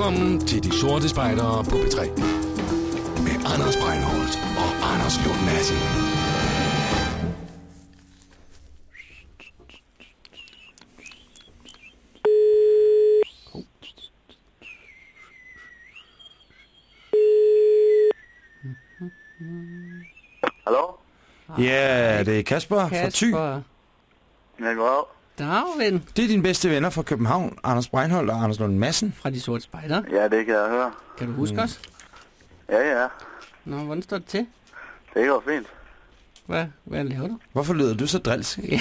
Velkommen til De Sorte Spejdere på P3. Med Anders Breinholt og Anders Lund Madsen. Hallo? Ja, det er Kasper, Kasper. fra Thy. Ja, goddag. Dag, ven. Det er dine bedste venner fra København, Anders Breinholt og Anders Lund Madsen. Fra de sorte spejder. Ja, det kan jeg høre. Kan du huske mm. os? Ja, ja. Nå, hvordan står det til? Det går fint. Hvad, hvad laver du? Hvorfor lyder du så drilsk? Ja,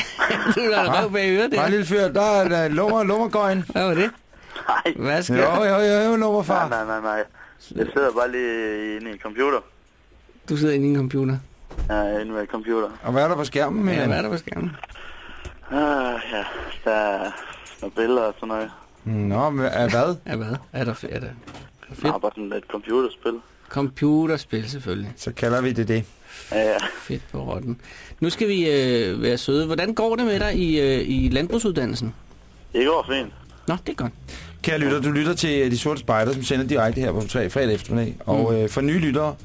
du er der røv bag øret Bare der. lille fyr, der er der lummer, lummergøjen. Hvad var det? Nej. Hvad skal Jo, jo, jo, jo, lummerfar. Nej, nej, nej, nej. Jeg sidder bare lige inde i en computer. Du sidder inde i en computer. Ja, inde ved en computer. Og hvad er der på skærmen, Ja, hvad er der på skærmen? Ah, ja, der er nogle billeder og sådan noget. Nå, men er hvad? Ja, hvad? Er der, er der Jeg fedt? har bare sådan et computerspil. Computerspil, selvfølgelig. Så kalder vi det det. Ja, ja. Fedt på rotten. Nu skal vi øh, være søde. Hvordan går det med dig i, øh, i landbrugsuddannelsen? Det går fint. Nå, det er godt. Kære lytter, du lytter til øh, De Sorte Spejder, som sender direkte her på 3 fredag eftermiddag. Og øh, for nye lyttere,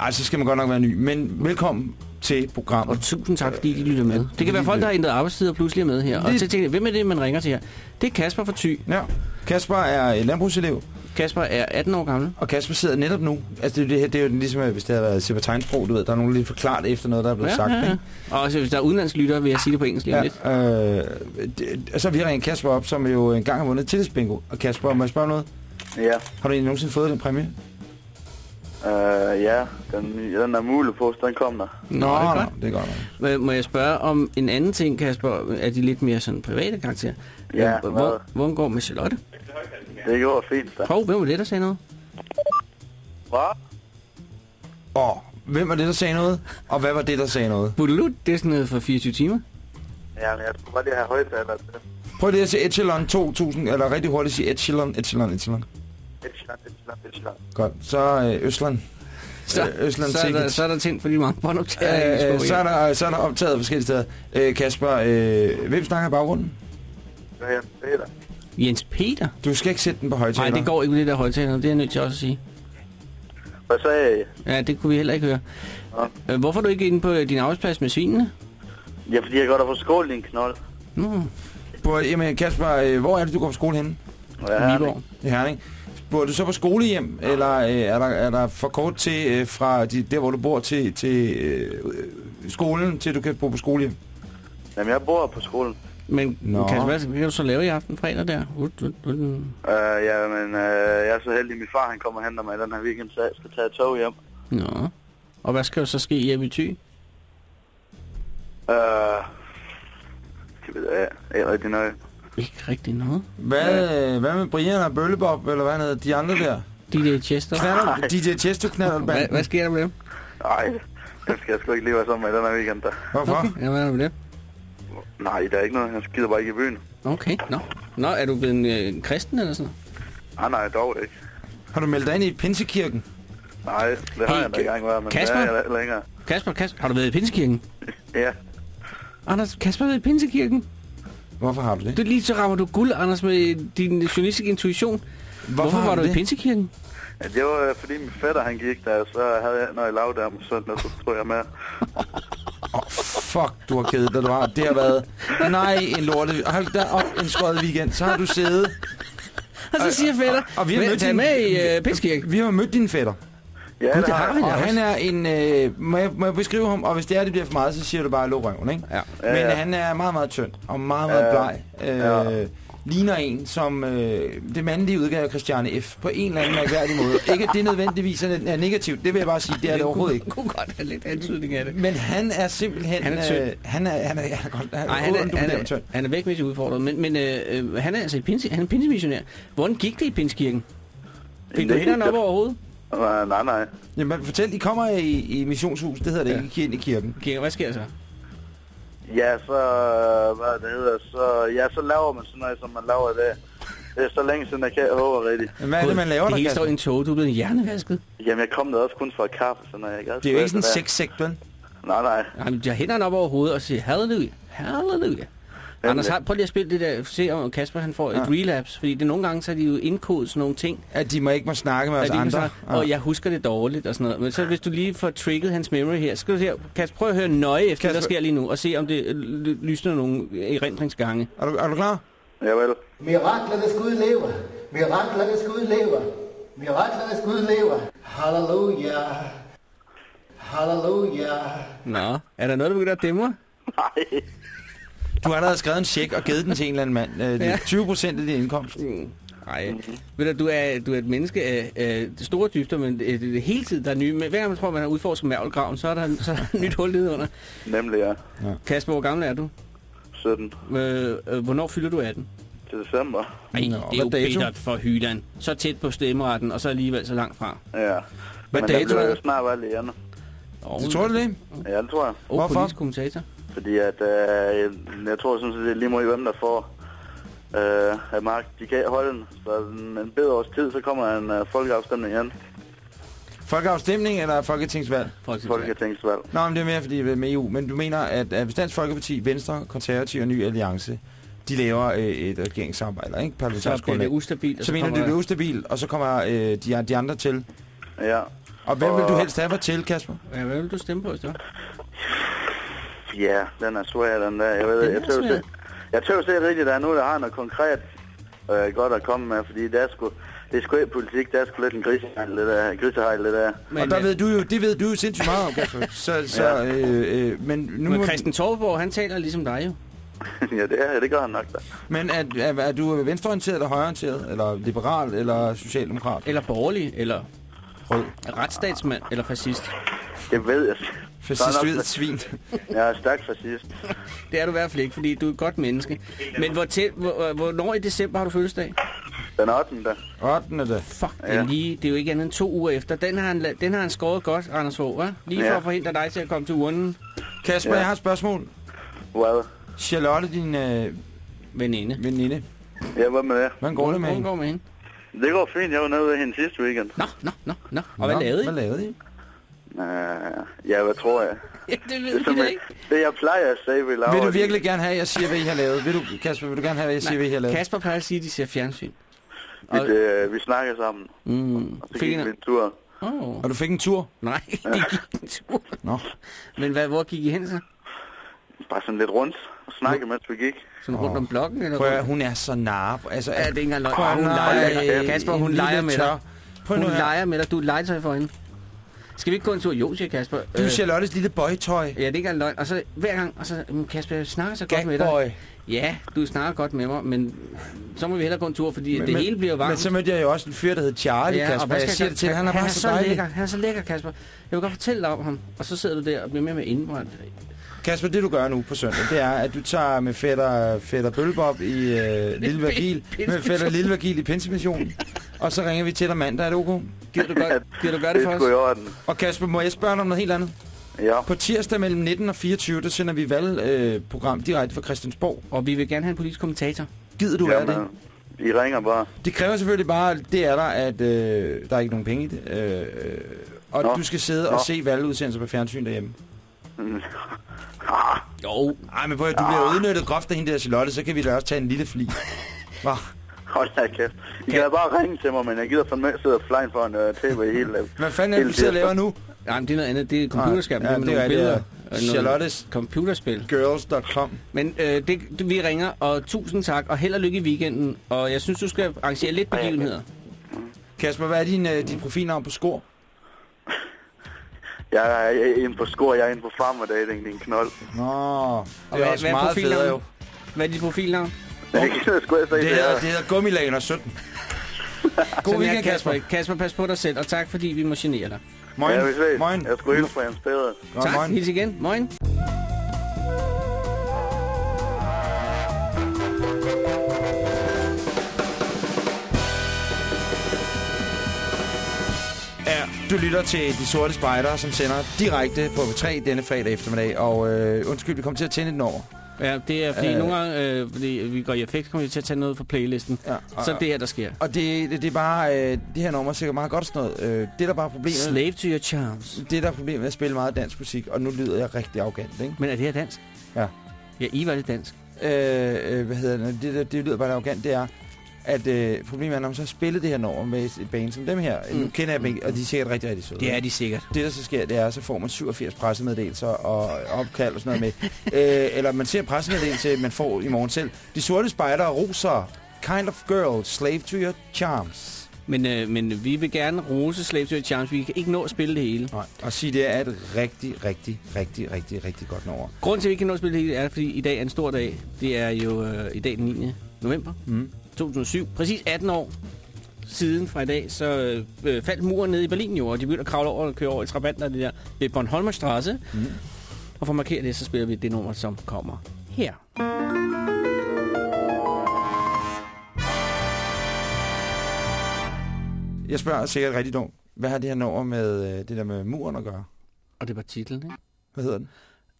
ej, så skal man godt nok være ny, men velkommen til programmet. Og tusind tak, fordi de lytter med. Det kan være folk, der har ændret arbejdstid og pludselig er med her. Og Det- så tænker jeg, hvem er det, man ringer til her? Det er Kasper fra Thy. Ja, Kasper er øh, landbrugselev, Kasper er 18 år gammel. og Kasper sidder netop nu. Altså, det, det, her, det er jo ligesom, øh, hvis det havde været Sipper Tegnsprog, du ved, der er nogen, lige forklaret efter noget, der er blevet Ja, sagt, ja, ja. ikke? Og også, hvis der er udenlandske lyttere, vil jeg sige det på engelsk lige om lidt. Ja, øh, det, og så har vi ringet Kasper op, som jo engang har vundet tillidsbingo. Og Kasper, må jeg spørge om noget? Ja. Har du egentlig nogensinde fået den præmie? Uh, ja, den, den der mulepose, den kom der. Nå, det er godt. det er godt. nok. Må- jeg spørge om en anden ting, Kasper? Er de lidt mere sådan private karakter? Ja, hvor, hvad? hvor, går med Charlotte? Det går fint, da. Hov, hvem var det, der sagde noget? Hvad? Og hvem var det, der sagde noget? Og hvad var det, der sagde noget? Budelut, det er sådan noget for 24 timer. Ja, men jeg skulle bare lige have højtaler til. Prøv lige at sige Echelon 2000, eller rigtig hurtigt sige Echelon, Echelon, Echelon. Etchland, Etchland, Etchland. Godt, så øh, Østland. Så, Øh, Østland så, er der, så er der tændt for de mange båndoptager. Øh, øh, så, er der, så er der optaget forskellige steder. Øh, Kasper, øh, hvem snakker i baggrunden? Hvad er Peter? Jens Peter? Du skal ikke sætte den på højtaler. Nej, det går ikke med det der højtaler. Det er jeg nødt til også at sige. Hvad sagde I? Ja, det kunne vi heller ikke høre. Nå. Øh, Hvorfor er du ikke inde på din arbejdsplads med svinene? Ja, fordi jeg går der på skole i en knold. Nå, På, jamen, Kasper, øh, hvor er det, du går på skole henne? Ja. I Herning. Bor du så på skolehjem, eller øh, er, der, er der for kort til øh, fra de, der, hvor du bor, til, til øh, skolen, til du kan bo på skolehjem? Jamen, jeg bor på skolen. Men Nå. Kasper, hvad kan du så lave i aften fredag der? Ut, ut, ut. Uh, ja, men uh, jeg er så heldig, at min far han kommer og henter mig i den her weekend, så jeg skal tage et tog hjem. Nå. Og hvad skal jo så ske hjemme i Thy? Uh, det ved jeg ikke rigtig noget. Ikke rigtig noget. Hvad, øh, hvad med Brian og Bøllebob, eller hvad hedder, de andre der? DJ Chester. Knaller, DJ Chesto knaller Hvad, hvad sker der med dem? Nej, den skal jeg sgu ikke lige være sammen med den her weekend. Da. Hvorfor? Okay, ja, hvad er der med det? Nej, der er ikke noget. Han skider bare ikke i byen. Okay, nå. Nå, er du blevet en øh, kristen eller sådan Nej, nej, dog ikke. Har du meldt dig ind i Pinsekirken? Nej, det har Hey, jeg da ikke engang været, men Kasper? det er jeg længere. Kasper, Kasper, har du været i Pinsekirken? Ja, Anders, Kasper har været i Pinsekirken? Hvorfor har du det? Du lige så rammer du guld, Anders, med din journalistiske intuition. Hvorfor, Hvorfor var du du i det? Pinsekirken? ja det var øh, fordi min fætter han gik der, så havde jeg noget i lav der om søndag, så tror jeg med. Åh, oh, fuck, du har kedet dig, du har. Det har været, nej, en lorte. Hold da op, en skøjet weekend. Så har du siddet. Og så siger fætter, og vi har "Men mødt din- med i øh, Pinsekirken. Vi har mødt din fætter. Ja, Gud, det har vi da. Han er en... Øh, må, jeg, må jeg beskrive ham? Og hvis det er, det bliver for meget, så siger du bare lå røven, ikke? Ja. Ja, Men ja. han er meget, meget tynd og meget, meget Ja. bleg. Øh, Ja. Ligner en, som øh, det mandlige udgave af Christiane F. På en eller anden mærkværdig måde. Ikke at det nødvendigvis er, er negativt, det vil jeg bare sige, det er det overhovedet ikke. kunne godt have lidt antydning af det. Men han er simpelthen... Han er tynd. Øh, han er, han er, han er godt... Han, Nej, han er, han, er, han er vægtmæssigt udfordret, men, men øh, øh, han er altså i pinse, han er pinsemissionær. Hvordan gik det i Pinsekirken? Fik du Det- hænderne op over hovedet? Nej, nej, nej. Jamen, fortæl, I kommer i, i missionshus, det hedder det Ja. ikke, ind i kirken. Kirken, hvad sker der så? Ja, så, hvad det hedder, så, ja, så laver man sådan noget, som man laver i dag. Det er så længe siden, jeg kan håbe rigtigt. Men Hvad er det, man laver Det der, hele står i en tog, du er blevet hjernevasket. Jamen, jeg kom der også kun for et kaffe, så når jeg ikke Det er jo ikke sådan en sexsekt, vel? Nej, nej. Nej, men de har hænderne op over hovedet og siger halleluja, halleluja. Anders, har, prøv lige at spille det der, se om Kasper han får ja. et relapse, fordi det nogle gange, så er de jo indkodet sådan nogle ting, At de må ikke må snakke med os andre. sige, og jeg husker det dårligt og sådan noget. Men så hvis du lige får trigget hans memory her, så skal du se, Kasper, prøv at høre nøje efter, hvad der Kasper- sker lige nu, og se om det øh, ly- lysner nogle erindringsgange. Er du, er du klar? Javel. Miraklernes Gud lever. Miraklernes Gud lever. Miraklernes Gud lever. Halleluja. Halleluja. Nå, er der noget, der begynder at dæmre? Nej. Du har allerede skrevet en check og givet den til en eller anden mand. Øh, det er Ja. 20 procent af din indkomst. Nej, ved du, du er, du er et menneske af, af store dybder, men det, det er hele tiden, der er nye. Men hver gang man tror, man har udforsket mærvelgraven, så er der, så er der et nyt hul nede under. Nemlig, ja. Kasper, hvor gammel er du? 17 Øh, øh, hvornår fylder du 18? til december. Ej, Nå, det er jo bittert for Hyland. Så tæt på stemmeretten, og så alligevel så langt fra. Ja. Hvad Men dato der bliver er jo det? snart igen. Og, Du tror du det? Ja, det tror jeg. Og Hvorfor? politisk kommentator. Fordi at, øh, jeg, jeg tror sådan set, det er lige meget, hvem der får øh, at Mark, de kan holde den. Så en, en bedre års tid, så kommer en øh, folkeafstemning igen. Folkeafstemning eller folketingsvalg? Folketingsvalg. Folketingsvalg. Nå, men det er mere fordi det er med EU. Men du mener, at, at hvis Dansk Folkeparti, Venstre, Konservativ og Ny Alliance, de laver øh, et regeringssamarbejde, ikke? Så bliver det ustabilt. og Så mener du, det bliver ustabilt, og så kommer øh, de, de andre til. Ja. Og hvem vil du Og- helst have til, Kasper? Ja, hvad vil du stemme på, så? Ja, den er svær, den der. Jeg, ved, Den jeg, er tøver se, jeg tøver se rigtigt, at der er noget, der har noget konkret øh, godt at komme med, fordi det er sgu, det er sgu ikke politik, det er sgu lidt en grisehejl, det der. Grisehejl, det der. Men, og der ved du jo, det ved du jo sindssygt meget om, Kasper. Så, så Ja. øh, øh, men nu Men Christian Torborg, han taler ligesom dig jo. ja, det, er, det gør han nok da. men er, er, er du venstreorienteret eller højreorienteret? Eller liberal eller socialdemokrat? Eller borgerlig, eller Rød. retsstatsmand, eller fascist. Det ved jeg. Fascistoid svin. Jeg er stærk fascist. Det er du i hvert fald ikke, fordi du er et godt menneske. Men hvor tæt, hvor, hvornår i december har du fødselsdag? Den 8. 8. det. Fuck, det er, lige, det er jo ikke andet end to uger efter. Den har han, den har han skåret godt, Anders Fogh, hva'? Lige for Ja. at forhindre dig til at komme til urnen, Kasper, Ja. jeg har et spørgsmål. Hvad? Charlotte, din øh, veninde. veninde, Ja, hvad med det? hvordan går det med Hvordan hende? går med hende? Det går fint. Jeg var nede ved hende sidste weekend. Nå, nå, nå, nå. Og hvad Nå, lavede I? Hvad lavede I? Uh, ja, hvad tror jeg? Ja, det Det ved er som jeg, ikke. det, jeg plejer at sige, vi laver. Vil du virkelig gerne have, at jeg siger, hvad I har lavet? Vil du, Kasper, vil du gerne have, at jeg siger, hvad I har lavet? Kasper plejer at sige, at de ser fjernsyn. Vi, Og, det, vi snakker sammen, mm, og så fik gik en... vi en tur. Oh, Og du fik en tur? nej, de gik en tur. Nå. Men hvad, hvor gik I hen så? Bare sådan lidt rundt og snakke, mens vi gik. Sådan rundt om blokken? Eller Prøv at, hun er så nar. Altså, Ja, det er ikke engang løgn. Hun nej, leger, Kasper, hun leger med dig. Prøv Hun leger med dig. Du er legetøj for hende. Skal vi ikke gå en tur? Jo, siger Kasper. Du er Charlottes lille boytøj. Ja, det er ikke løgn. Og så hver gang, og så, "Men Kasper, jeg snakker så godt med dig. Gagboy. Ja, du snakker godt med mig, men så må vi hellere gå en tur, fordi Men- det men- hele bliver varmt. Men så mødte jeg jo også en fyr, der hed Charlie, ja, Kasper. hvad Jeg siger det til, han er bare så så dejlig. lækker. Han er så lækker, Kasper. Jeg vil godt fortælle dig om ham. Og så sidder du der og bliver med med indbrændt. Kasper, det du gør nu på søndag, det er, at du tager med fætter, fætter Bøllebob i øh, Lille Vagil, med fætter Lille Vagil i Pinsemissionen, og så ringer vi til dig mandag, er det okay? Gider du, godt, gider du gøre det Det for er os? sgu i orden. Og Kasper, må jeg spørge dig om noget helt andet? Ja, På tirsdag mellem 19 og 24, der sender vi valgprogram øh, program direkte fra Christiansborg. Og vi vil gerne have en politisk kommentator. Gider du være det? Jamen, I ringer bare. Det kræver selvfølgelig bare, det er der, at øh, der er ikke nogen penge i det. Øh, og Nå. du skal sidde og Nå. se valgudsendelser på fjernsyn derhjemme. Ah, Jo. Ej, men prøv at, du bliver udnyttet groft af hende der Charlotte, så kan vi da også tage en lille fli. Hva? Hold da kæft. I kan da bare ringe til mig, men jeg gider fandme sidde og flyne for en uh, tv hele livet. Hvad fanden er det, du sidder og laver nu? Nej, men det er noget andet. Det er computerskærm. Ja, det er med det er nogle billeder. ja. Charlottes Computerspil. girls.com. Men øh, det, det, vi ringer, og tusind tak, og held og lykke i weekenden. Og jeg synes, du skal arrangere lidt begivenheder. Kasper, hvad er din, øh, din profilnavn på skor? Jeg er inde på skor, jeg er inde på farmer dating, din knold. Nå, det er hvad- også hvad er meget federe jo. Hvad er dit profilnavn? Jeg gider sgu ikke se Det det hedder, det hedder Gummilaner 17. God weekend, Kasper. Kasper, pas på dig selv, og tak fordi vi må genere dig. Moin. Ja, vi ses. Moin. Jeg skulle hilse fra Jens Peder. Tak, moin. hils igen. Moin. Ja, du lytter til De Sorte Spejdere, som sender direkte på P3 denne fredag eftermiddag. Og øh, undskyld, vi kommer til at tænde den over. Ja, det er fordi Øh. nogle gange, øh, fordi vi går i effekt, kommer vi til at tage noget fra playlisten. Ja, og, Så er det der sker. og det, det, det er bare, øh, det her nummer er sikkert meget godt sådan noget. Øh, det er der bare problemet. Slave to your charms. Det er der er problemet med at spille meget dansk musik, og nu lyder jeg rigtig arrogant, ikke? Men er det her dansk? Ja. Ja, I var det dansk. øh, øh, hvad hedder det, det, det, det lyder bare arrogant, det er, at øh, problemet er, når man så har spillet det her nummer med et band som dem her, mm. nu kender jeg dem ikke, og de er sikkert rigtig, rigtig søde. Det er de sikkert. Det, der så sker, det er, så får man 87 pressemeddelelser og opkald og sådan noget med. øh, eller man ser en pressemeddelelse, man får i morgen selv. De sorte spejder roser Kind of Girl, Slave to Your Charms. Men, øh, men vi vil gerne rose Slave to Your Charms. Vi kan ikke nå at spille det hele. Nej, og sige, det er et rigtig, rigtig, rigtig, rigtig, rigtig godt nummer. Grunden til, at vi ikke kan nå at spille det hele, er, fordi i dag er en stor dag. Det er jo øh, i dag den 9. november Mm. 2007. Præcis 18 år siden fra i dag, så øh, faldt muren ned i Berlin jo, og de begyndte at kravle over og køre over i trabanter det der ved Bornholmer Strasse. Mm. Og for at markere det, så spiller vi det nummer, som kommer her. Jeg spørger sikkert rigtig dumt. Hvad har det her nummer med øh, det der med muren at gøre? Og det var titlen, ikke? Hvad hedder den?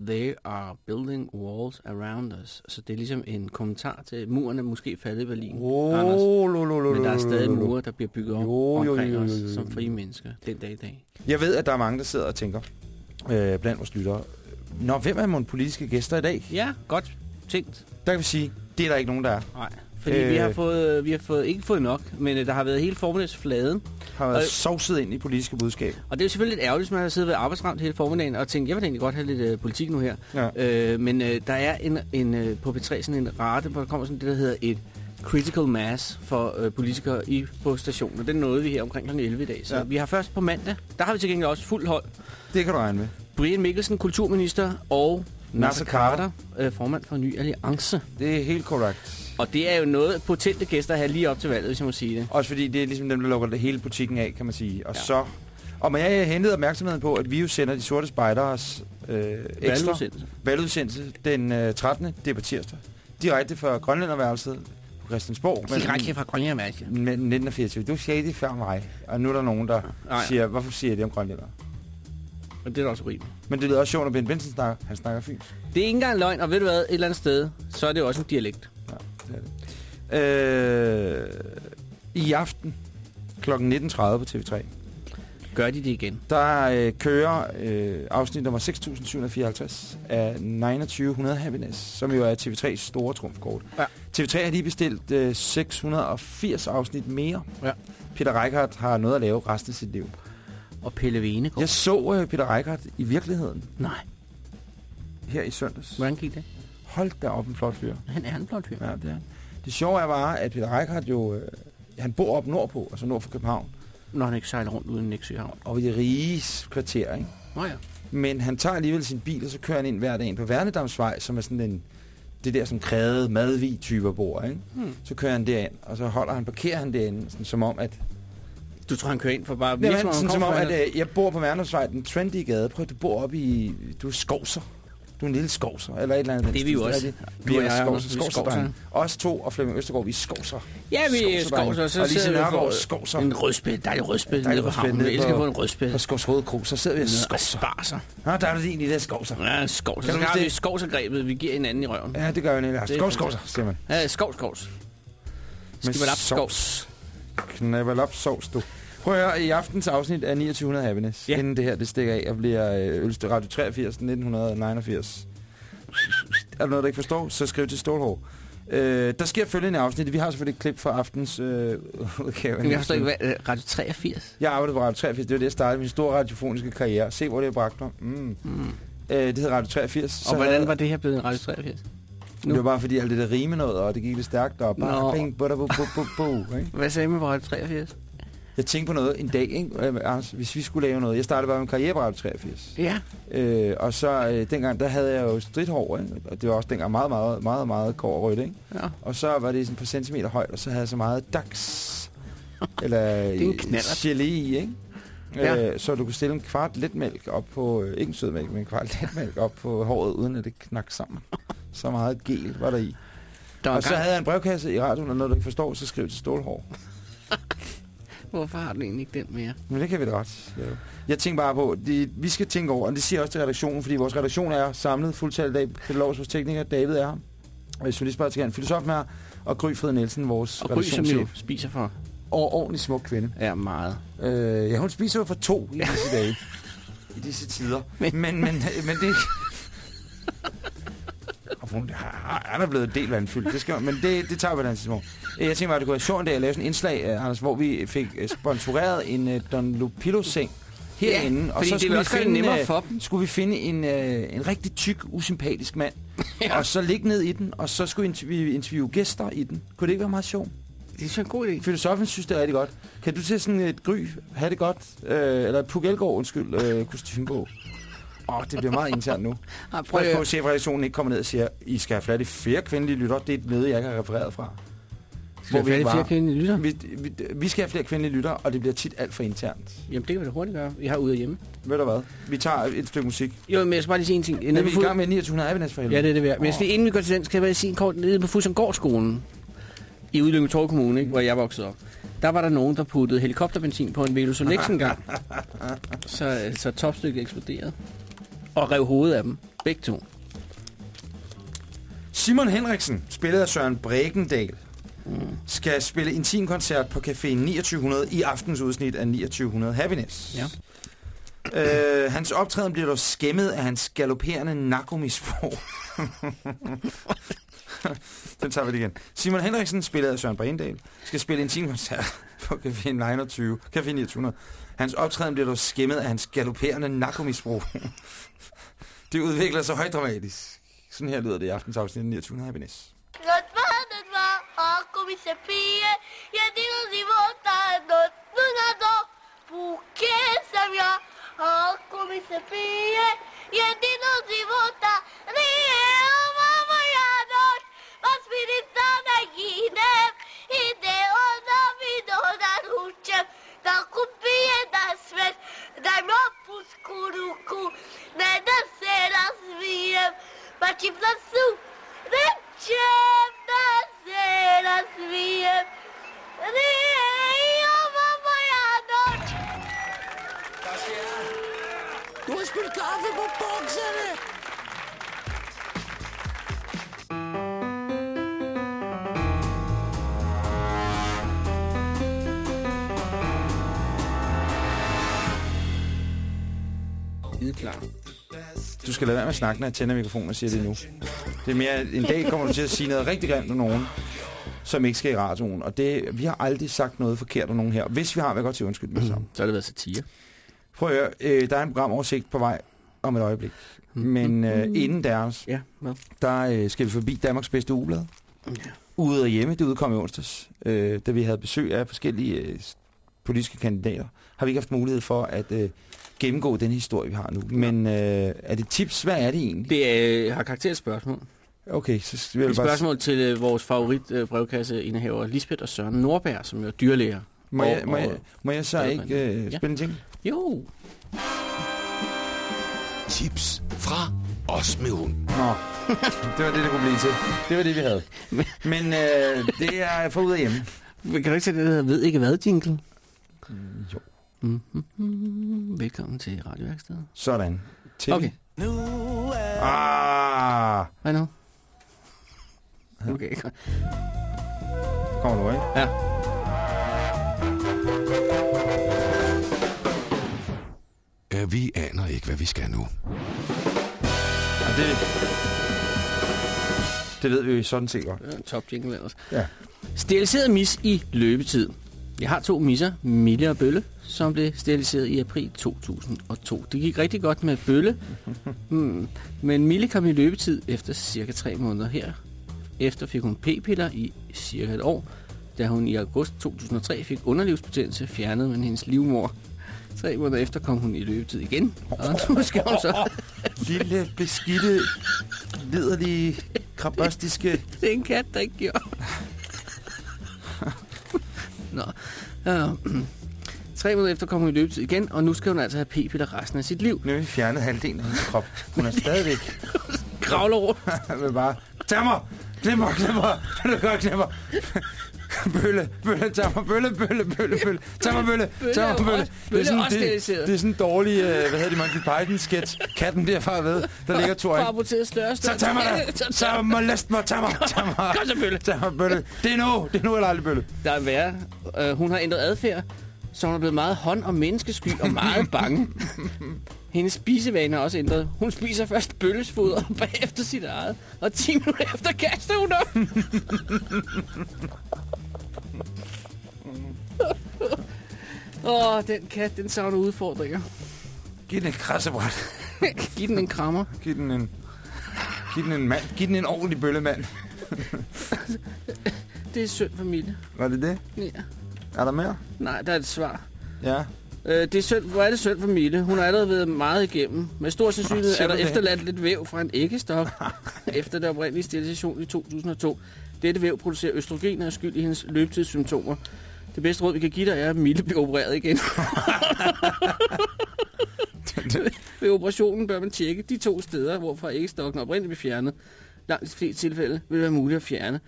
They are building walls around us. Så det er ligesom en kommentar til, murene måske faldet i Berlin, Oh, Anders. lo, lo, lo, Men der er stadig mure, der bliver bygget op Jo, omkring jo, jo, os jo, jo. som frie mennesker den dag i dag. Jeg ved, at der er mange, der sidder og tænker, øh, blandt vores lyttere, Nå, hvem er mine politiske gæster i dag? Ja, godt tænkt. Der kan vi sige, det er der ikke nogen, der er. Nej. Fordi Øh. øh... vi har fået, vi har fået, ikke fået nok, men øh, der har været hele formiddags fladen. Har været Øh. sovset ind i politiske budskab. Og det er jo selvfølgelig lidt ærgerligt, hvis man har siddet ved arbejdsramt hele formiddagen og tænkt, jeg vil egentlig godt have lidt øh, politik nu her. Ja. Øh, men øh, der er en, en, øh, på P3 sådan en rate, hvor der kommer sådan det, der hedder et critical mass for øh, politikere i, på stationen. Den nåede vi her omkring kl. 11 i dag. Så Ja. vi har først på mandag, der har vi til gengæld også fuld hold. Det kan du regne med. Brian Mikkelsen, kulturminister, og Nasser Carter, øh, formand for Ny Alliance. Det er helt korrekt. Og det er jo noget potente gæster at have lige op til valget, hvis jeg må sige det. Også fordi det er ligesom dem, der lukker det hele butikken af, kan man sige. Og Ja. så... Og men jeg hentet opmærksomheden på, at vi jo sender de sorte spejders øh, ekstra Valgudsendelse. den øh, 13. Det er på tirsdag. Direkte fra Grønlænderværelset på Christiansborg. Direkte fra Grønland, Mærke. Men 1924. Du sagde det før mig. Og nu er der nogen, der Nej. siger, hvorfor siger det om grønlænder? Men det er da også urimeligt. Men det lyder også sjovt, når Ben Benson snakker. Han snakker fynsk. Det er ikke engang løgn, og ved du hvad, et eller andet sted, så er det jo også en dialekt. Er det. Øh, I aften kl. 19.30 på TV3, Gør de det igen? der øh, kører øh, afsnit nummer 6754 af 2900 Happiness, som jo er TV3's store trumfkort. Ja. TV3 har lige bestilt øh, 680 afsnit mere. Ja. Peter Reichardt har noget at lave resten af sit liv. Og Pelle Venegård? Jeg så øh, Peter Reichardt i virkeligheden Nej, her i søndags. hvordan gik det? Hold da op en flot fyr. Han er en flot fyr. Ja, det er han. Det sjove er bare, at Peter Reichardt jo... Øh, han bor op nordpå, altså nord for København. Når han ikke sejler rundt uden Nexø Havn. Og i det rige kvarter, ikke? Nå ja. Men han tager alligevel sin bil, og så kører han ind hver dag ind på Værnedamsvej, som er sådan en... Det der, som krævede madvig typer bor, ikke? Hmm. Så kører han derind, og så holder han, parkerer han derinde, sådan, som om, at... Du tror, han kører ind for bare... Jamen, sådan, som om, at øh, jeg bor på Værnedamsvej, den trendy gade. Prøv, du bor oppe i... Du er skovser. Du er en lille skovser, eller et eller andet. Det er vi jo også. Vi er jeg, skovser, er skovser, skovser. Os to og Flemming Østergaard, vi er skovser. Ja, vi er Skovser, skovser, så og Lise Nørgaard, skovser. en. Der er rødspæt Der er nede på havnen. Vi elsker på- få en rødspæt. På Skovs Røde så sidder vi og skovser. sparser. Nå, der er det din lille skovser. Ja, skov. Kan Så har vi skovsergrebet, vi giver hinanden i røven. Ja, det gør vi nemlig. Det er Skov, skovser, siger man. Ja, skov, skovs. Med Skibber op, sovs. Knævel op sovs, du. Prøv at høre, i aftens afsnit af 2900 Happiness, Ja. inden det her det stikker af og bliver øh, Ølste Radio 83 1989. Er der noget, der ikke forstår, så skriv til Stålhår. Øh, der sker følgende afsnit. Vi har selvfølgelig et klip fra aftens øh, udgave. Men jeg forstår ikke, hvad... øh, Radio 83? Jeg arbejdede på Radio 83. Det var det, jeg startede min store radiofoniske karriere. Se, hvor det har bragt mig. Mm. Mm. Øh, det hedder Radio 83. Og hvordan havde- var det her blevet en Radio 83? Det var bare fordi alt det der rime noget, og det gik lidt stærkt. Og Nå. bare bing, butter, bu, bu, bu, bu? Hvad sagde man på Radio 83? Jeg tænkte på noget en dag, ikke? Anders, hvis vi skulle lave noget. Jeg startede bare med en karriere på Radio 83. Ja. Øh, og så øh, dengang, der havde jeg jo stridthår, ikke? og det var også dengang meget, meget, meget, meget kort og rødt, ikke? ja. Og så var det sådan et par centimeter højt, og så havde jeg så meget dax, eller øh, gelé i, ikke? Ja. Øh, så du kunne stille en kvart letmælk op på, øh, ikke en sødmælk, men en kvart letmælk op på håret, uden at det knak sammen. Så meget gel var der i. Der Og så gang... havde jeg en brevkasse i radioen, og noget du ikke forstår, så skriv til Stålhår. Hvorfor har du egentlig ikke den mere? Men det kan vi da godt. lave. Jeg tænker bare på, det, vi skal tænke over, og det siger også til redaktionen, fordi vores redaktion er samlet fuldtal i dag. Peter Lovs, vores tekniker, David er her. Journalistpartikan, filosof med her, og Gry Fred Nielsen, vores Og Gry, som jo spiser for... Og ordentlig smuk kvinde. Ja, meget. Øh, ja, hun spiser jo for to i disse dage. I disse tider. Men, Men- men, men, men det... Hun, han er blevet en del vandfyldt, det skal, men det, det tager vi den tidspunkt. Jeg tænker bare, at det kunne være sjovt at lave sådan en indslag, øh, Anders, hvor vi fik øh, sponsoreret en uh, Don Lupillo-seng herinde. Ja, det vil også gøre det finde, nemmere for dem. skulle vi finde en, øh, en rigtig tyk, usympatisk mand, ja. og så ligge ned i den, og så skulle vi interviewe gæster i den. Kunne det ikke være meget sjovt? Det er så en god idé. Filosofen synes, det er rigtig godt. Kan du til sådan et gry, have det godt, øh, eller et Puk Elgård, undskyld, øh, kostyme på? Åh, oh, det bliver meget internt nu. Ah, Prøv at chefredaktionen ikke kommer ned og siger, I skal have flat i flere kvindelige lytter. Det er et møde, jeg ikke har refereret fra. Skal vi have flere kvindelige lytter? Vi, vi, vi skal have flere kvindelige lytter, og det bliver tit alt for internt. Jamen, det kan vi da hurtigt gøre. Vi har ude og hjemme. Ved du hvad? Vi tager et stykke musik. Jo, men jeg skal bare lige sige en ting. Er Nede vi på i gang med 2900 Avinas for helvede? Ja, det er det værd. Men jeg skal lige, inden vi går til den, skal jeg bare sige en kort. Nede på Fussengårdsskolen i Udlønge Torv Kommune, ikke, hvor jeg voksede op. Der var der nogen, der puttede helikopterbenzin på en Velus Onyx en gang. Så, så topstykket eksploderede. Og rev hovedet af dem. Begge to. Simon Henriksen, spillet af Søren Brækendal, skal spille intimkoncert på Café 2900 i aftens udsnit af 2900 Happiness. Ja. Øh, hans optræden bliver dog skæmmet af hans galopperende narkomisbrug. Den tager vi igen. Simon Henriksen, spillet af Søren Brækendal, skal spille intimkoncert på Café 29, Café 2900. Hans optræden bliver dog skæmmet af hans galopperende narkomisbrug det udvikler sig højt dramatisk. Sådan her lyder det i aftens afsnit 29 af 2900 Happiness. Not vandet var, og kommisse pige. Ja, det er de våta, not nunado. Buke som jeg, ah, og kommisse pige. Ja, det er de våta. Det er mamma jeg not. Vad spiritan är ginem. I det onda vid onda ruchem. Da kupije da svet. Da mopus kuruku. Ne da se razvijem. Pa ti plasu. Rečem da se razvijem. Det er mamma jeg not. Du har spillet kaffe på klar. Du skal lade være med at snakke, når jeg tænder mikrofonen og siger det nu. Det er mere, en dag kommer du til at sige noget rigtig grimt om nogen, som ikke skal i radioen. Og det, vi har aldrig sagt noget forkert om nogen her. Hvis vi har, vil jeg godt til undskyld med sammen. Så har det været satire. Prøv at høre, øh, der er en programoversigt på vej om et øjeblik. Men øh, inden deres, Ja, hvad? der øh, skal vi forbi Danmarks bedste ugeblad. Ja. Ude og hjemme, det udkom i onsdags, øh, da vi havde besøg af forskellige øh, politiske kandidater. Har vi ikke haft mulighed for at øh, gennemgå den historie, vi har nu. Men øh, er det tips? Hvad er det egentlig? Det øh, har karakter spørgsmål. Okay, så vil jeg Et bare... spørgsmål til øh, vores favorit øh, brevkasseindehaver Lisbeth og Søren Nordberg, som jo er dyrlæger. Må jeg, Og- må, jeg, må jeg så ikke øh, Ja. spille en ting? Jo. Tips fra os med hund. Nå, det var det, det kunne blive til. Det var det, vi havde. Men øh, det er for ud af hjemme. Kan du ikke se det, der hedder ved ikke hvad, jingle? Jo. Mm-hmm. Velkommen til Radioværkstedet. Sådan. Til. Okay. Ah, Hvad nu? Okay, godt. kommer nu, ikke? Ja. Ja, vi aner ikke, hvad vi skal nu. Og det, det ved vi jo sådan set godt. Er en top jingle ellers. Ja. Steriliseret mis i løbetid. Jeg har to misser, Mille og Bølle, som blev steriliseret i april 2002. Det gik rigtig godt med Bølle, hmm. men Mille kom i løbetid efter cirka tre måneder her. Efter fik hun p-piller i cirka et år, da hun i august 2003 fik underlivsbetændelse fjernet med hendes livmor. Tre måneder efter kom hun i løbetid igen, og nu skal hun så... Lille, beskidte, liderlige, krabøstiske... Det er en kat, der ikke gjorde. Nå. Tre måneder efter kom hun i løbetid igen, og nu skal hun altså have p-piller resten af sit liv. Nu har vi fjernet halvdelen af hendes krop. Hun er stadigvæk... Kravler rundt. Vil bare... Tag mig! Glem mig, glem mig! Vil du godt glem mig? Bølle, bølle, tag mig, bølle, bølle, bølle, bølle. Tag mig, bølle, tag er mig, bølle. Bølle er også det, det er sådan en dårlig, øh, hvad hedder det, Monty Python-sketch. Katten bliver far ved, der ligger to øjne. apotekets større Så tag mig da! Så molest mig, tag mig, tag mig. Kom så, Bølle. Tag mig, bølle. Det er nu, det er nu eller aldrig, bølle. Der er værre. Uh, hun har ændret adfærd, så hun er blevet meget hånd- og menneskesky og meget bange. Hendes spisevaner er også ændret. Hun spiser først bøllesfoder og bagefter sit eget. Og 10 minutter efter kaster hun op. Åh, oh, den kat, den savner udfordringer. Giv den et krassebræt. Giv den en krammer. Giv den en... Giv den en mand. Giv den en ordentlig bøllemand. Det er synd familie. Var det det? Ja. Er der mere? Nej, der er et svar. Ja. Øh, det er synd, hvor er det synd for Mille. Hun har allerede været meget igennem. Med stor sandsynlighed er der det? efterladt lidt væv fra en æggestok efter den oprindelige sterilisation i 2002. Dette væv producerer østrogen og er skyld i hendes løbetidssymptomer. Det bedste råd, vi kan give dig, er, at Mille bliver opereret igen. Ved operationen bør man tjekke de to steder, hvorfra æggestokken oprindeligt blev fjernet. Langt de fleste tilfælde vil det være muligt at fjerne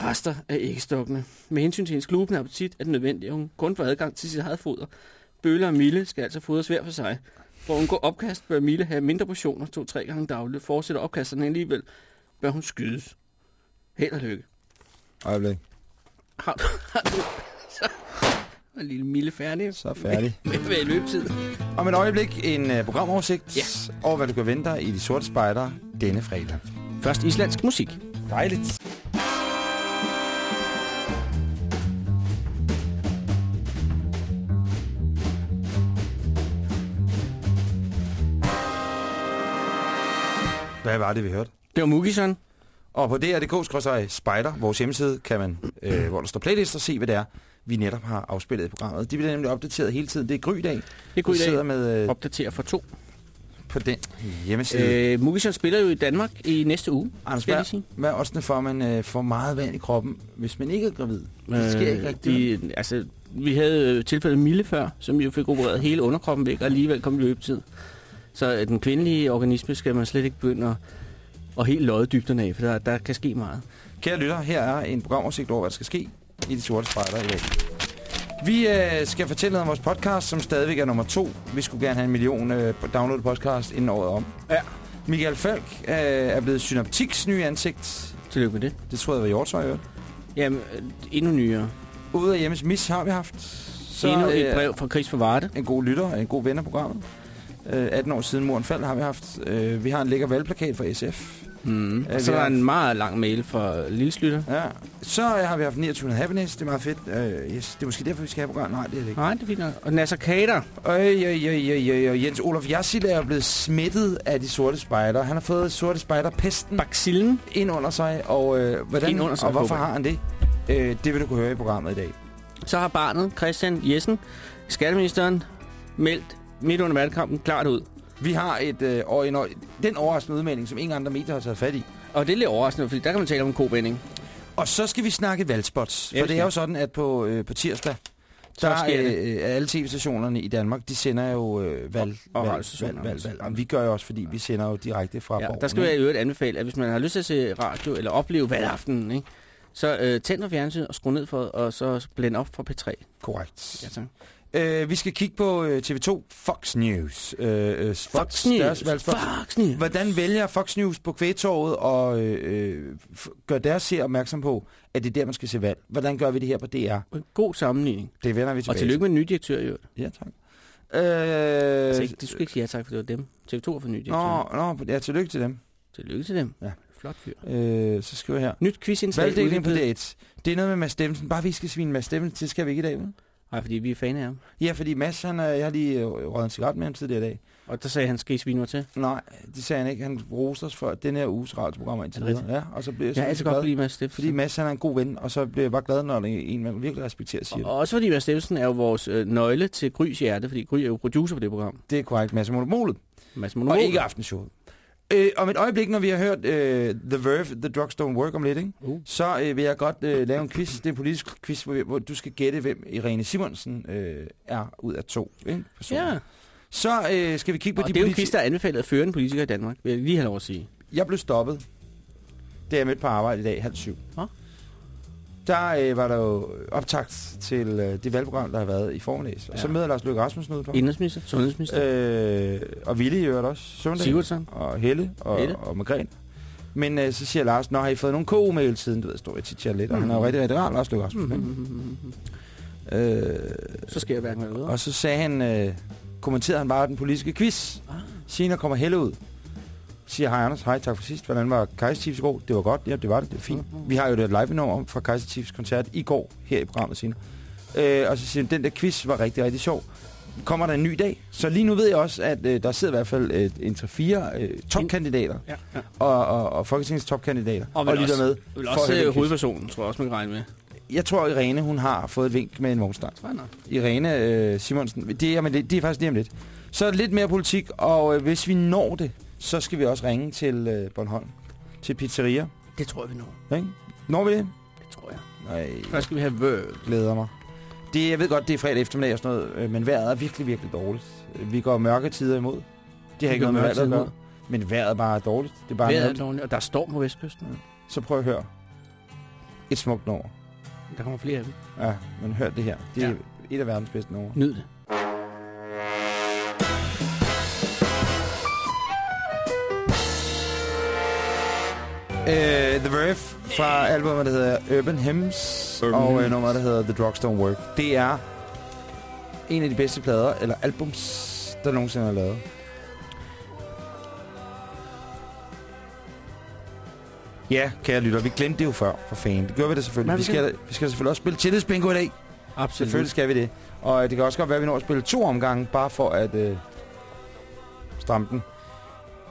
rester af æggestokkene. Med hensyn til hendes glubende appetit er det nødvendigt, at hun kun får adgang til sit eget foder. Bølle og Mille skal altså fodres hver for sig. For at undgå opkast bør Mille have mindre portioner to-tre gange dagligt. Fortsætter opkasterne alligevel, bør hun skydes. Held og lykke. Øjeblik. Har du, har du så er lille Mille færdig Så færdig. med, med løbetid? Om et øjeblik en uh, programoversigt Ja. over, hvad du kan vente dig i De Sorte Spejder denne fredag. Først islandsk musik. Dejligt. Hvad var det, vi hørte? Det var Mugison. Og på dr.dk spider vores hjemmeside, kan man, øh, hvor der står playlister, se hvad det er, vi netop har afspillet i programmet. De bliver nemlig opdateret hele tiden. Det er Gry i dag. Det er Vi sidder med øh, Opdaterer for to. på den hjemmeside. Øh, Mugison spiller jo i Danmark i næste uge. Anders skal jeg Berg, lige sige. hvad er også for, at man øh, får meget vand i kroppen, hvis man ikke er gravid? Det sker ikke rigtigt. de, altså, vi havde øh, tilfældet Mille før, som jo fik opereret hele underkroppen væk, og alligevel kom i løbetid. Så øh, den kvindelige organisme skal man slet ikke begynde at, at helt lodde dybderne af, for der, der kan ske meget. Kære lytter, her er en programoversigt over, hvad der skal ske i De Sorte Spejder i dag. Vi øh, skal fortælle noget om vores podcast, som stadigvæk er nummer to. Vi skulle gerne have en million øh, downloadet podcast inden året om. Ja. Michael Falk øh, er blevet Synoptiks nye ansigt. Tillykke med det. Det tror jeg var Hjortøj, jo. Jamen, øh, endnu nyere. Ude af hjemmes mis har vi haft. Så, endnu et øh, brev fra Chris for Varde. En god lytter, en god ven af programmet. Øh, 18 år siden Muren Fald har vi haft. Øh, vi har en lækker valgplakat fra SF. Mm. Og så er har- en meget lang mail fra Lilleslytter. Ja. Så øh, har vi haft 29 Happiness. Det er meget fedt. Øh, yes, det er måske derfor, vi skal have programmet. Nej, det er det ikke. Nej, det er fint nok. Og Nasser Kader. Øj, øj, øj, øj, øj. Jens Olof Jassil er blevet smittet af de sorte spejder. Han har fået sorte spejder pesten Baxillen. ind under sig. Og, øh, hvordan, Ind under sig, og hvorfor har han det? Øh, det vil du kunne høre i programmet i dag. Så har barnet, Christian Jessen, skatteministeren, meldt midt under valgkampen klart ud. Vi har et, øh, og en, den overraskende udmelding, som ingen andre medier har taget fat i. Og det er lidt overraskende, fordi der kan man tale om en kobænding. Og så skal vi snakke valgspots. For det er jo sådan, at på, øh, på tirsdag, Så der det. øh, er alle tv-stationerne i Danmark, de sender jo øh, valg, Og- og valg, radiostationer valg, valg, valg. Og vi gør jo også, fordi vi sender jo direkte fra Ja, borgen. der skal jeg i øvrigt anbefale, at hvis man har lyst til at se radio eller opleve valgaftenen, ikke? så øh, tænd for fjernsynet og skru ned for, og så blend op for P3. Korrekt. Ja, tak. Øh, vi skal kigge på øh, TV2 Fox News. Øh, øh, spots, Fox News. Deres valgspots. Fox News. Hvordan vælger Fox News på kvægtorvet og øh, øh, gør deres ser opmærksom på, at det er der, man skal se valg? Hvordan gør vi det her på DR? En god sammenligning. Det vender vi tilbage Og tillykke med den nye direktør, jo. Ja, tak. Øh, Altså, ikke, det skulle ikke sige ja tak, for det var dem. TV2 er for ny direktør. Nå, nå, ja, tillykke til dem. Tillykke til dem. Ja. Flot fyr. Øh, så skriver jeg her. Nyt quizindslag. Valgdeling på udviklet- D1. Det er noget med Mads Steffensen. Bare vi skal svine Mads Steffensen til, skal vi ikke i dag, vel? Nej, fordi vi er fan af ham. Ja, fordi Mads, han, jeg har lige øh, røget en cigaret med ham tidligere i dag. Og der sagde han, skal I svine mig til? Nej, det sagde han ikke. Han roste os for den her uges radioprogrammer indtil Er videre. Ja, og så blev jeg, Jeg altid godt lide Mads Steffensen. Fordi Mads han er en god ven, og så bliver jeg bare glad, når en, man virkelig respekterer, siger Og det. også fordi Mads Steffensen er jo vores øh, nøgle til Grys hjerte, fordi Gry er jo producer på det program. Det er korrekt, Mads Monopolet. Mads Og Monopol. ikke aftenshowet. Øh, om et øjeblik, når vi har hørt øh, The Verve, The Drugs Don't Work om lidt, ikke? Uh. så øh, vil jeg godt øh, lave en quiz. Det er en politisk quiz, hvor, hvor du skal gætte, hvem Irene Simonsen øh, er ud af to ikke? personer. Ja, Så øh, skal vi kigge på og de det er jo en quiz, der er anbefalet at føre en politiker i Danmark, vil jeg lige have lov at sige. Jeg blev stoppet, da jeg mødte på arbejde i dag, halv syv. Nå. Der øh, var der jo optakt til øh, det valgprogram, der har været i formiddags. Og så Ja. møder Lars Løkke Rasmussen ud på. Indrigsminister, sundhedsminister, Øh, og Ville i øvrigt også. Søndag. Sigurdsson. Og Helle og, Helle. og Margrethe. Men øh, så siger Lars, Nå, har I fået nogle KU-mail siden? Du ved, står jeg tit chat lidt. Og han er jo Mhm. rigtig, rigtig rar, Lars Løkke Rasmussen. ikke? Mm-hmm. Øh, Så skal jeg hverken være videre. og så sagde han, øh, kommenterede han bare den politiske quiz. Ah. Senere kommer Helle ud. Siger, hej Anders, hej, tak for sidst. Hvordan var Kaiser Chiefs i går? Det var godt, ja, det var det, det var fint. Mhm. Vi har jo det live nummer fra Kaiser Chiefs koncert i går, her i programmet senere. Øh, og så siger den der quiz var rigtig, rigtig sjov. Kommer der en ny dag? Så lige nu ved jeg også, at øh, der sidder i hvert fald øh, en 3-4 øh, topkandidater, Ja, ja. og, og, og Folketingets topkandidater, og, og lytter med. Vel også øh, hovedpersonen, tror jeg også, man kan regne med. Jeg tror, Irene, hun har fået et vink med en vognstang. Irene øh, Simonsen. Det, jamen, det, det er faktisk lige om lidt. Så lidt mere politik, og øh, hvis vi når det, så skal vi også ringe til øh, Bornholm. Til pizzeria. Det tror jeg, vi når. Ikke? Når vi det? Det tror jeg. Nej, Først skal vi have Word. glæder mig. Det, jeg ved godt, det er fredag eftermiddag og sådan noget, øh, men vejret er virkelig, virkelig dårligt. Vi går mørke tider imod. Det har Vi ikke noget med vejret at gøre. Men vejret er bare dårligt. Det er bare Vejret er noget. dårligt, og der er storm på vestkysten. Så prøv at høre. Et smukt nummer. Der kommer flere af dem. Ja, men hør det her. Det er Ja. et af verdens bedste numre. Nyd det. Uh, The Verve fra albumet, der hedder Urban Hymns, Urban og uh, Hymns. nummeret, der hedder The Drugs Don't Work. Det er en af de bedste plader, eller albums, der nogensinde er lavet. Ja, kære lytter, vi glemte det jo før, for fanden. Det gjorde vi da selvfølgelig. Vi skal, vi skal selvfølgelig også spille tillidsbingo i dag. Absolut. Selvfølgelig skal vi det. Og øh, det kan også godt være, at vi når at spille to omgange, bare for at øh, stramme den.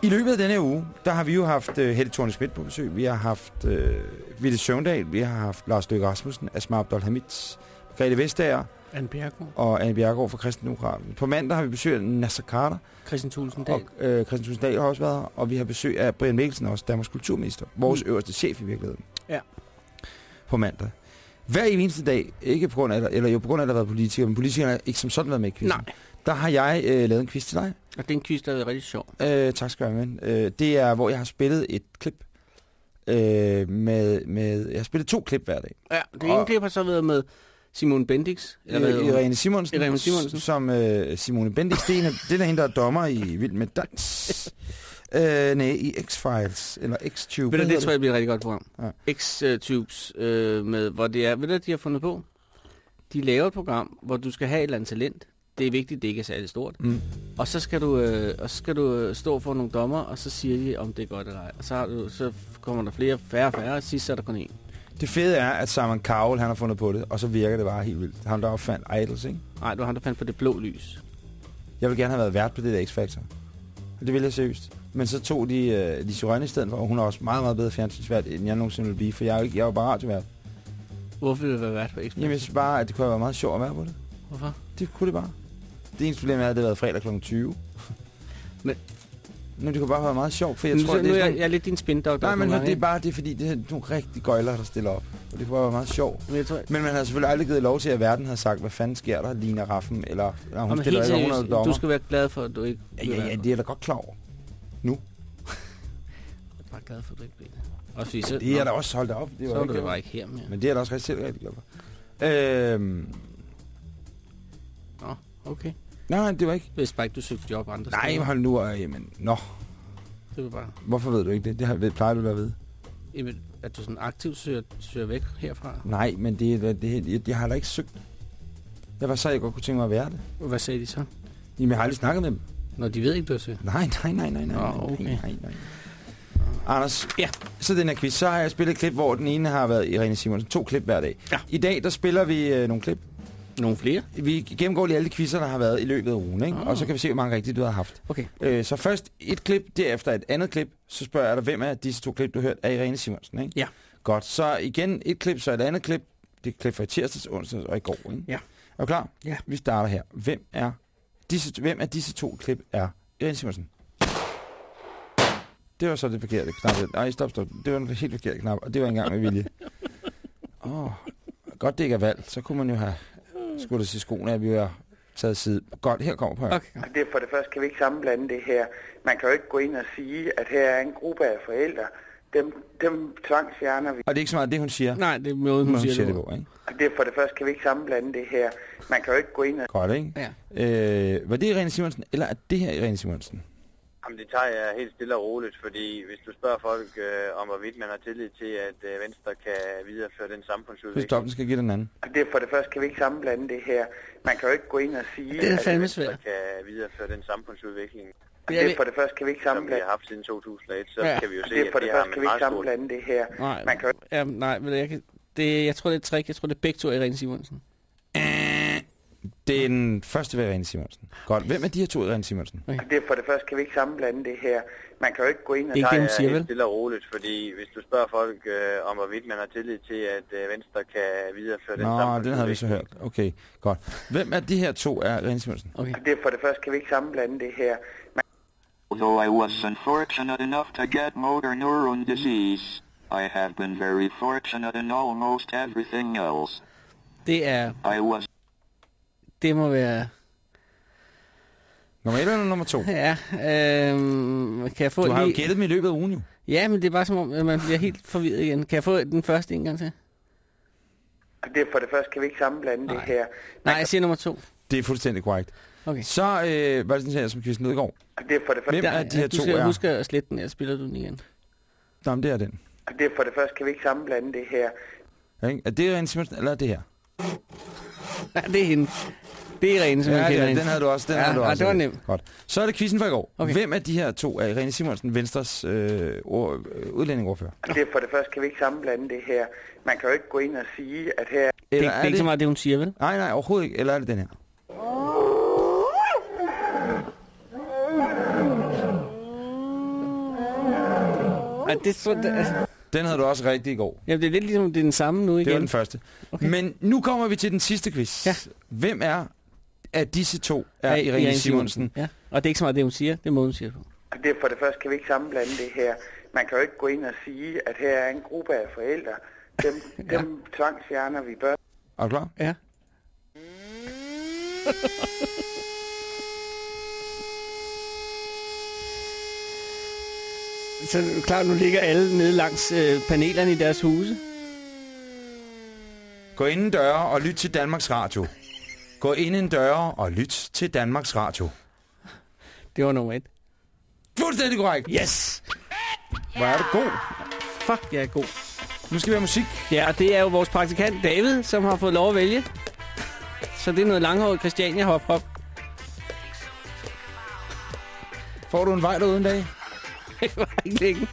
I løbet af denne uge, der har vi jo haft øh, Helle thorne Schmidt på besøg. Vi har haft øh, Ville Søvndal, vi har haft Lars Løkke Rasmussen, Asma Abdul Hamid, Grete Vestager Anne Bjergård. og Anne Bjergård fra Kristendemokraterne. På mandag har vi besøg af Nasser Carter, Christian Thulesen Dahl. og øh, Christian Tusinddal har også været her, og vi har besøg af Brian Mikkelsen, også Danmarks kulturminister. Vores Mm. øverste chef i virkeligheden. Ja. På mandag. Hver eneste dag, ikke på grund af, eller jo på grund af, at der har været politikere, men politikerne har ikke som sådan været med i quizzen. Nej, Der har jeg øh, lavet en quiz til dig. og det er en quiz, der er rigtig sjov. Øh, tak skal du have, ven. Øh, det er, hvor jeg har spillet et klip. Øh, med, med, jeg har spillet to klip hver dag. Ja, det Og- ene klip har så været med Simon Bendix. Eller Øh? Irene Simonsen, Irene Simonsen. som øh, Simone Bendix. Det er, en det er hende, der er dommer i Vild med Dans. øh, nej, i X-Files, eller X-Tube. Ved du, det hedder tror jeg bliver rigtig godt program. Ja. X-Tubes, øh, med, hvor det er, ved du, de har fundet på? De laver et program, hvor du skal have et eller andet talent. Det er vigtigt, det ikke er særlig stort. Mm. Og så skal du, øh, og så skal du øh, stå for nogle dommer, og så siger de, om det er godt eller ej. Og så, har du, så kommer der flere, færre og færre, og sidst er der kun én. Det fede er, at Simon Cowell, han har fundet på det, og så virker det bare helt vildt. Han der opfandt Idols, ikke? Nej, du har ham, der fandt på det blå lys. Jeg vil gerne have været vært på det der X-Factor. Det vil jeg seriøst. Men så tog de uh, Lise Rønne i stedet for, og hun er også meget, meget bedre fjernsynsvært, end jeg nogensinde vil blive, for jeg er jo, ikke, jeg er jo bare radiovært. Hvorfor vil det være vært på X-Factor? Jamen, jeg synes bare, at det kunne have været meget sjovt at være på det. Hvorfor? Det kunne det bare. Det eneste problem er, at det har været fredag kl. 20. Men- Men det kunne bare have været meget sjovt, for jeg nu, tror, nu, det nu er sådan... jeg, jeg er lidt din spindoktor. Nej, men det er bare det, er fordi det er nogle rigtig gøjler, der stiller op. Og det kunne have været meget sjovt. Men jeg tror, Men man havde selvfølgelig aldrig givet lov til, at verden havde sagt, hvad fanden sker der, Lina Raffen, eller når hun stiller ikke seriøst, under dommer. du skal være glad for, at du ikke... Ja, ja, ja, det er da godt klar over. Jeg er bare glad for, at du ikke blev det. Også fordi, så, Det er da også holdt op. Det så var er ikke det. bare ikke her mere. Men det er da også rigtig selv rigtig glad for. Øhm, Nå, okay. Nej, nej, det var ikke. Hvis bare ikke du søgte job andre Nej, steder. hold nu. Øh, jamen, nå, Det var bare... hvorfor ved du ikke det? Det har- det plejer du da at vide. Jamen, at du sådan aktivt søger, søger væk herfra. Nej, men det, det, det, jeg, jeg har da ikke søgt. Jeg var så, jeg godt kunne tænke mig at være det. Hvad sagde de så? Jamen, jeg har aldrig snakket med dem. Når de ved ikke, du har søgt. Nej, nej, nej, nej, nej. Nå, nej, okay. nej, nej. Anders, Ja. så den her quiz, så har jeg spillet et klip, hvor den ene har været Irene Simonsen. To klip hver dag. Ja. I dag, der spiller vi øh, nogle klip. Nogle flere? Vi gennemgår lige alle de quizzer, der har været i løbet af ugen, ikke? Ah. og så kan vi se, hvor mange rigtige du har haft. Okay. Øh, så først et klip, derefter et andet klip. Så spørger jeg dig, hvem af disse to klip, du har hørt, er Irene Simonsen, ikke? Ja. Godt, så igen et klip, så et andet klip. Det er klip fra tirsdags, onsdags og i går, ikke? Ja. Er du klar? Ja. Vi starter her. Hvem er disse, hvem af disse to klip er Irene Simonsen? Det var så det forkerte knap. Nej, stop, stop. Det var den helt forkerte knap, og det var engang med vilje. Åh, oh, godt det ikke er valg. Så kunne man jo have skudt os i skoene, at vi var taget side. Godt, her kommer på. Okay. Det for det første kan vi ikke sammenblande det her. Man kan jo ikke gå ind og sige, at her er en gruppe af forældre. Dem, dem tvangsfjerner vi. Og det er ikke så meget det, hun siger. Nej, det er måden, hun hun siger, siger det det på. ikke? Det er for det første kan vi ikke sammenblande det her. Man kan jo ikke gå ind og... Godt, ikke? Ja. Øh, var det Irene Simonsen, eller er det her Irene Simonsen? Jamen, det tager jeg helt stille og roligt, fordi hvis du spørger folk øh, om, hvorvidt man har tillid til, at øh, Venstre kan videreføre den Hvis samfundsudvikling, Dobben skal give den anden. Det er for det første kan vi ikke sammenblande det her. Man kan jo ikke gå ind og sige, Det er at Venstre svært. kan videreføre den samfundsudvikling, det er for det første kan vi ikke som vi sammenblande. har haft siden 2001, så Ja. kan vi jo se, Det er at for det det har første kan vi ikke sammenblande det her. Nej, Man kan ja, nej, men jeg kan, det, jeg tror, det er et trick. Jeg tror, det er begge to Irene Simonsen. Det er den første ved Irene Simonsen. Godt. Hvem er de her to Irene Simonsen? Det er for det første kan vi ikke sammenblande det her. Man kan jo ikke gå ind og Det er det, tager siger, helt stille og roligt, fordi hvis du spørger folk øh, om, hvorvidt man har tillid til, at øh, Venstre kan videreføre den Nå, den havde vi så hørt. Okay, godt. Hvem af de her to er Irene Simonsen? Okay. Det er for det første kan vi ikke sammenblande det her. Man Although I was unfortunate enough to get motor neuron disease, I have been very fortunate in almost everything else. Det er, I was det må være, Nummer et eller nummer to? ja, øhm, kan jeg få Du har jo lige... gættet dem i løbet af ugen jo. Ja, men det er bare som om, at man bliver helt forvirret igen. Kan jeg få den første en gang til? Det er for det første kan vi ikke sammenblande det her. Nej, jeg siger nummer to. Det er fuldstændig korrekt. Okay. Så øh, var det sådan her, som Kvisten Nødgaard. Det er for det første, Hvem af de her du to skal er? huske at slette den, ellers spiller du den igen. Nå, men det er den. det er for det første kan vi ikke sammenblande det her. Ikke? Er det Irene Simonsen, eller er det her? Ja, det er hende. Det er Irene, som Ja, jeg kender ja, hende. den havde du også. Den Ja, havde du ja, også. det var nemt. Godt. Så er det quizzen for i går. Okay. Hvem af de her to er Irene Simonsen, Venstres øh, ord, øh, udlændingeordfører? Det er for det første kan vi ikke sammenblande det her. Man kan jo ikke gå ind og sige, at her Det, det Eller er ikke så meget det, hun siger, vel? Nej, nej, overhovedet ikke. Eller er det den her? Ej, det, er så, det, altså, Den havde du også rigtig i går. jamen, det er lidt ligesom, det er den samme nu igen. Det var den første. Okay. Men nu kommer vi til den sidste quiz. Ja. Hvem er af disse to er Ja, Irene, Simonsen? Ja, og det er ikke så meget det, hun siger. Det er måden, hun siger det på. Det er for det første kan vi ikke sammenblande det her. Man kan jo ikke gå ind og sige, at her er en gruppe af forældre. Dem, dem tvangsfjerner vi børn. Er du klar? Ja. Så klart, nu ligger alle nede langs øh, panelerne i deres huse. Gå inden døre og lyt til Danmarks Radio. Gå inden døre og lyt til Danmarks Radio. Det var nummer et. Fuldstændig korrekt. Yes! Hvor er du god. Fuck, jeg er god. Nu skal vi have musik. Ja, og det er jo vores praktikant David, som har fået lov at vælge. Så det er noget langhåret Christiania hop hop. Får du en vej derude en dag? Det var ikke længe.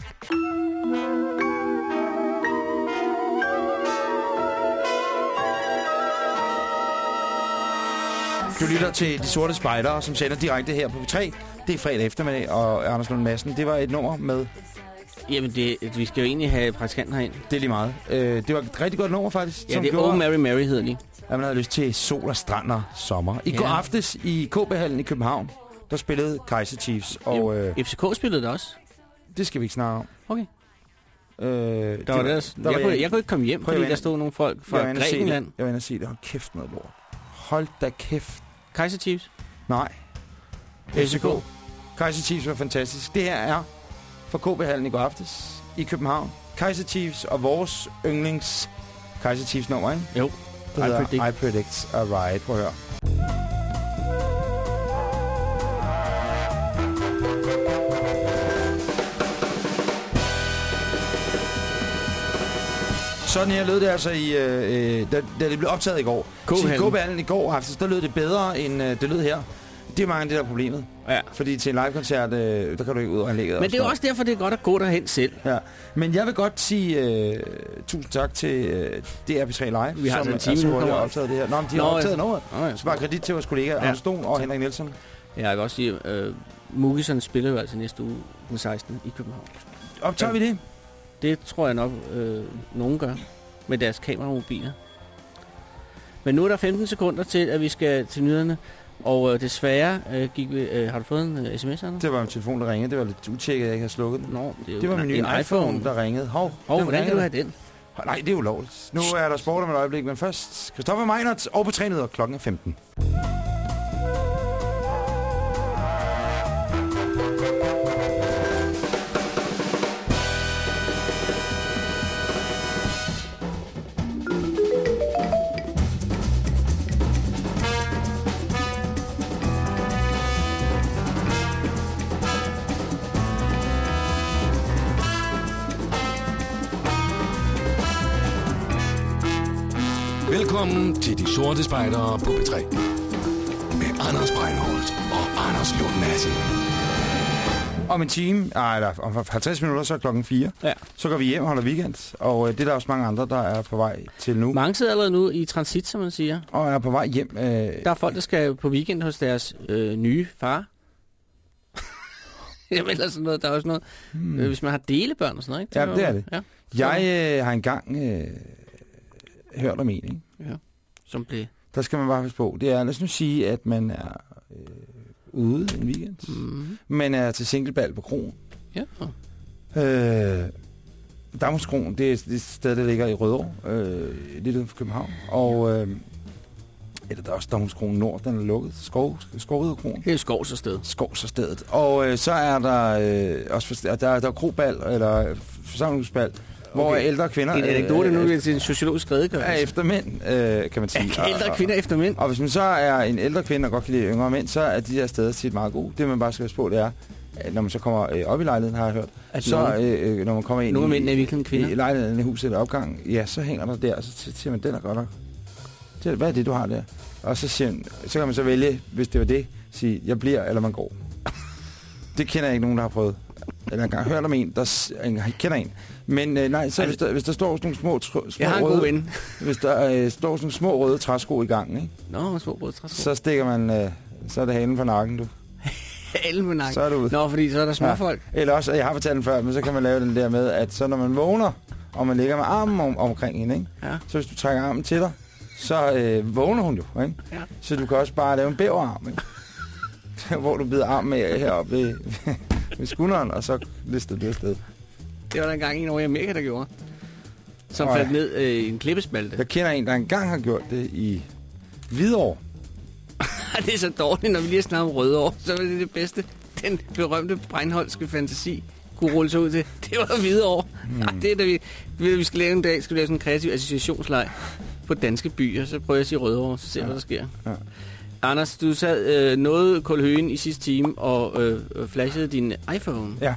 Du lytter til De Sorte Spejdere, som sender direkte her på P3. Det er fredag eftermiddag, og Anders Lund Madsen, det var et nummer med... Jamen, det, vi skal jo egentlig have praktikanten herind. Det er lige meget. Øh, det var et rigtig godt nummer, faktisk. Ja, som det er gjorde, Old Mary Mary, hedder de. at man havde lyst til sol og strand og sommer. I Ja. går aftes i KB-hallen i København, der spillede Kaiser Chiefs, og øh, FCK spillede det også. Det skal vi ikke snakke om. Okay. Øh, Der var der, der jeg, var kunne, jeg kunne ikke komme hjem, fordi der stod nogle folk jeg fra se Grækenland. det. Jeg var inde og se det. Hold kæft noget lort. Hold da kæft. Kaiser Chiefs. Nej. FCK. Kaiser Chiefs var fantastisk. Det her er fra KB-hallen i går aftes i København. Kaiser Chiefs og vores yndlings Kaiser Chiefs nummer, ikke? Jo. Det I hedder predict. I Predict a Riot. Prøv at høre. Sådan her lød det altså, i, øh, øh, da, da det blev optaget i går. KB-hallen i går aftes, der lød det bedre, end øh, det lød her. Det er mange af det der er problemet. Ja. Fordi til en live-koncert, øh, der kan du ikke ud og anlægget. Men det er jo også derfor, det er godt at gå derhen selv. Ja. Men jeg vil godt sige øh, tusind tak til øh, DRP3 Live, Vi har som altså en time er så nu, kommer- optaget det her. Nå, men de Nå, har ja. optaget noget. Nå, ja. Så bare kredit til vores kollegaer, ja. Anders Stone og Henrik Nielsen. Ja, jeg vil også sige, øh, Mugison spiller jo altså næste uge den 16. i København. Optager vi det? Det tror jeg nok, øh, nogen gør med deres kameramobiler. Men nu er der 15 sekunder til, at vi skal til nyhederne. Og øh, desværre øh, gik vi... Øh, har du fået en øh, sms, Anders? Det var min telefon, der ringede. Det var lidt utjekket, at jeg ikke havde slukket den. Nå, det, er jo Det var min nye en iPhone, der ringede. Hov, Hov, hvordan kan du ringede. have den? Nej, det er ulovligt. Nu er der sport om et øjeblik, men først Christoffer Meinert og på trænet klokken er 15. Velkommen til De Sorte Spejdere på P3. Med Anders Breinholt og Anders Lund Madsen. Om en time, ah, eller om 50 minutter, så er klokken 4. Ja. Så går vi hjem og holder weekend. Og øh, det er der også mange andre, der er på vej til nu. Mange sidder allerede nu i transit, som man siger. Og er på vej hjem. Øh, Der er folk, der skal på weekend hos deres øh, nye far. Jamen, eller sådan noget. Der er også noget, hmm. øh, hvis man har delebørn og sådan noget, ikke? Ja, det er det. Ja, Jeg øh, har engang øh, hørt om en, ikke? Ja. Som blev... Der skal man bare passe på. Det er, lad os nu sige, at man er øh, ude en weekend. Mm, Man er til singlebal på kroen. ja. Øh, Damhuskroen, det er det sted, der ligger i Rødovre, øh, lidt uden for København. Og øh, eller der er også Damhuskroen Nord, den er lukket. Skov, Skovridekroen. Det er skovs og sted. Skovserstedet. Og øh, så er der øh, også for, der, der er krobal, eller forsamlingsbal. Hvor Okay. ældre kvinder En anekdote nu øh, til en sociologisk er redegørelse. efter mænd, øh, kan man sige. Ja, ældre kvinder efter mænd. Og hvis man så er en ældre kvinde, og godt kan lide yngre mænd, så er de her steder tit meget gode. Det man bare skal på, det er, når man så kommer øh, op i lejligheden, har jeg hørt, At så øh, øh, når man kommer ind nogle i, mændene er virkelig kvinder. i lejligheden i huset eller opgang, ja, så hænger der der, og så siger man, den er godt nok. Det, er- hvad er det, du har der? Og så, siger man, så kan man så vælge, hvis det var det, sige, jeg bliver, eller man går. det kender jeg ikke nogen, der har prøvet. Eller engang hørt om en, der en, kender en. Men øh, nej, så hvis der, hvis der står sådan nogle små, tr- små Jeg har en røde, ven. hvis der øh, står sådan nogle små røde træsko i gangen, ikke? Nå, små brød træsko. så stikker man, øh, så er det halen på nakken, du. Alle med nakken. Så er du ude. Nå, fordi så er der småfolk. Eller også, og jeg har fortalt den før, men så kan man lave den der med, at så når man vågner, og man ligger med armen om, omkring hende, ikke? Ja. så hvis du trækker armen til dig, så øh, vågner hun jo. Ikke? Ja. Så du kan også bare lave en bæverarm, ikke? hvor du bider armen med heroppe ved, ved skulderen, og så lister du afsted. Det var der engang en over i Amerika, der gjorde. Som Øj. faldt ned øh, i en klippespalte. Jeg kender en, der engang har gjort det i Hvidovre. det er så dårligt, når vi lige har snakket om Rødovre. Så var det det bedste. Den berømte Breinholdske fantasi kunne rulle sig ud til. Det var Hvidovre. Mm. Ej, det er da vi, vi, skal lave en dag, skal vi lave sådan en kreativ associationsleg på danske byer. Så prøver jeg at sige Rødovre, så ser ja. hvad der sker. Ja. Anders, du sad øh, noget Kulhøen i sidste time og øh, flashede din iPhone. Ja.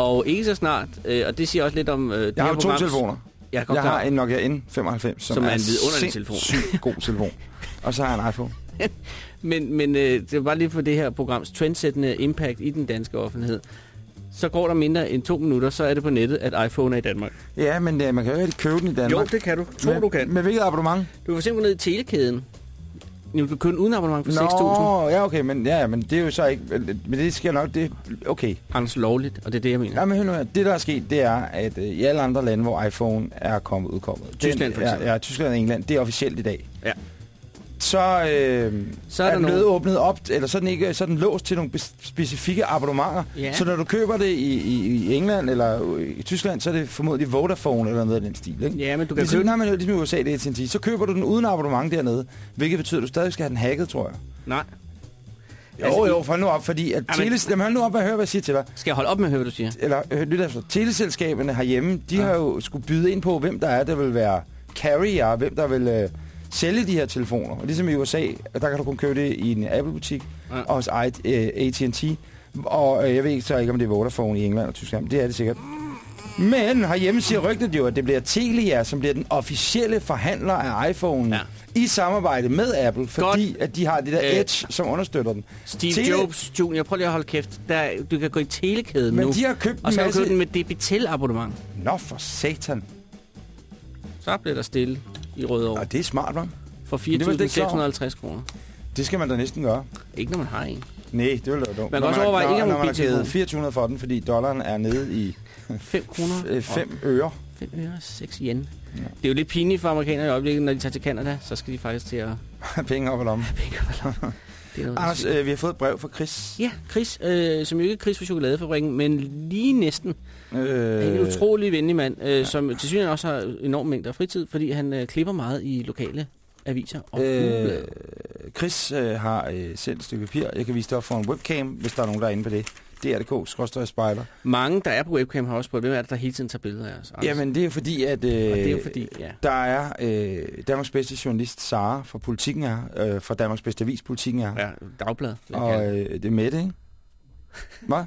Og ikke så snart, øh, og det siger også lidt om... Øh, Jeg har jo to telefoner. Jeg, Jeg har en Nokia N95, som, Som er en vidunderlig telefon. sindssygt god telefon. Og så har jeg en iPhone. Men, men øh, det var bare lige for det her programs trendsættende impact i den danske offentlighed. Så går der mindre end to minutter, så er det på nettet, at iPhone er i Danmark. Ja, men øh, man kan jo ikke købe den i Danmark. det kan du. Tror med, du kan. Med hvilket abonnement? Du kan simpelthen ned i telekæden. Nu kan købe en uden abonnement for 6.000. Nå, ja, okay, men, ja, men det er jo så ikke... Men det sker nok... Det, okay. Anders lovligt, og det er det, jeg mener. Ja, men hør nu her. Det, der er sket, det er, at øh, i alle andre lande, hvor iPhone er kommet udkommet... Tyskland for eksempel. Ja, ja, Tyskland og England. Det er officielt i dag. Ja. Så, øh, Så er er, den blevet nogle- åbnet op, eller så er den, ikke, så er den låst til nogle specifikke abonnementer. Ja. Så når du køber det i, i, i England eller i Tyskland, så er det formodentlig Vodafone eller noget af den stil. Ikke? Ja, men du kan ligesom, købe... nej, men ligesom i USA, det er AT&T. Så køber du den uden abonnement dernede, hvilket betyder, at du stadig skal have den hacket, tror jeg. Nej. Jo, Altså, jo, hold nu op, fordi at Jamen- teles... Jamen, hold nu op og hør, hvad jeg siger til dig. Skal jeg holde op med at høre, hvad du siger? Eller øh, lyt efter. Teleselskaberne herhjemme, de ja. har jo skulle byde ind på, hvem der er, der vil være carrier, hvem der vil øh, sælge de her telefoner. Og ligesom i USA, der kan du kun købe det i en Apple-butik Ja. og hos I- øh, AT&T. Og øh, jeg ved ikke så ikke, om det er Vodafone i England og Tyskland, men det er det sikkert. Men herhjemme siger rygtet jo, at det bliver Telia, som bliver den officielle forhandler af iPhone Ja. i samarbejde med Apple, fordi Godt. at de har det der Øh, Edge, som understøtter den. Steve Tele- Jobs Jr., prøv lige at holde kæft. Der, du kan gå i telekæden Men nu. de har købt og så du masse... købe den med Debitel-abonnement. Nå, for satan. Så bliver der stille i Rødovre. Og det er smart, hva'? For det var det ikke klar over. 4.650 kroner. Det skal man da næsten gøre. Ikke når man har en. Nej, det ville være dumt. Man kan også overveje ikke Når man har givet 400 for den, fordi dollaren er nede i 5 kroner. 5 øre. 5 øre, 6 yen. Det er jo lidt pinligt for amerikanere i øjeblikket, når de tager til Canada, så skal de faktisk til at... Penge op i lommen. Det er noget, Anders, øh, vi har fået et brev fra Chris. Ja, Chris, øh, som jo ikke er Chris fra Chokoladefabrikken, men lige næsten. Øh, en utrolig venlig mand, øh, som til synligheden også har enorm mængder af fritid, fordi han øh, klipper meget i lokale aviser og Øh. Chris øh, har øh, sendt et stykke papir. Jeg kan vise det op for en webcam, hvis der er nogen, der er inde på det. DRDK, skråstrej spejler. Mange, der er på webcam, har også spurgt, hvem er det, der hele tiden tager billeder af os? Jamen, det er fordi, at øh, det er jo fordi, ja. der er øh, Danmarks bedste journalist, Sara fra Politikken er, øh, fra Danmarks bedste avis, Politikken er. Ja, dagblad. Og øh, det er Mette, ikke? Hvad?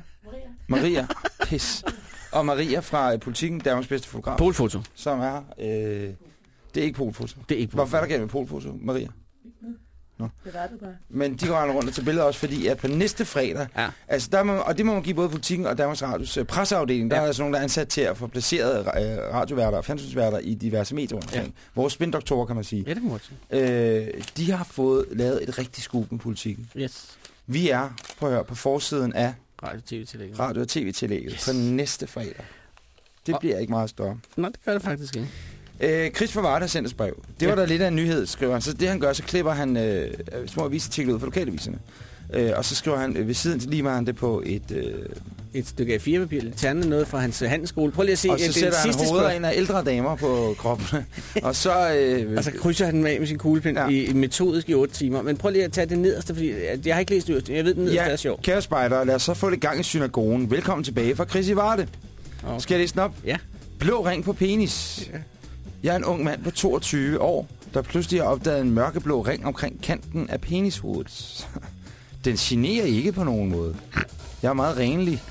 Maria. Pis. Og Maria fra øh, Politikken, Danmarks bedste fotograf, Polfoto. som er... Øh, Det er ikke polfoto. Det er ikke Hvorfor er der galt med polfoto, Maria? Det var det bare. Men de går rundt og tager billeder også, fordi at på næste fredag, Ja. altså der må, og det må man give både politikken og Danmarks Radios øh, presseafdeling, der Ja. er altså nogen, der er ansat til at få placeret øh, radioværter og fjernsynsværter i diverse medier rundt omkring. Vores spindoktorer, kan man sige. Ja, det må. Øh, de har fået lavet et rigtig scoop med politikken. Yes. Vi er, prøv at høre, på forsiden af Radio-tv-tillægget. radio- og tv-tillægget yes. Yes. på næste fredag. Det Og- bliver ikke meget større. Nej, det gør det faktisk ikke. Øh, Chris fra Varda sendte os brev. Det var Ja. da lidt af en nyhed, skriver han. Så det han gør, så klipper han øh, øh, små avisartikler ud fra lokalaviserne. Øh, og så skriver han øh, ved siden, lige han det på et... Øh, Et stykke A4-papir, lidt terne noget fra hans øh, handelsskole. Prøv lige at se og øh, så det sætter han hoveder ind af ældre damer på kroppen. og så... Øh, Og så krydser han af med sin kuglepind Ja. ja. i, metodisk i 8 timer. Men prøv lige at tage det nederste, fordi jeg har ikke læst det. Jeg ved, den nederste er sjov. kære spejder, lad os så få det gang i synagogen. Velkommen tilbage fra Chris i Varde. Okay. Skal jeg læse den op? Ja. Blå ring på penis. Ja. Jeg er en ung mand på 22 år, der pludselig har opdaget en mørkeblå ring omkring kanten af penishovedet. Den generer ikke på nogen måde. Jeg er meget renlig.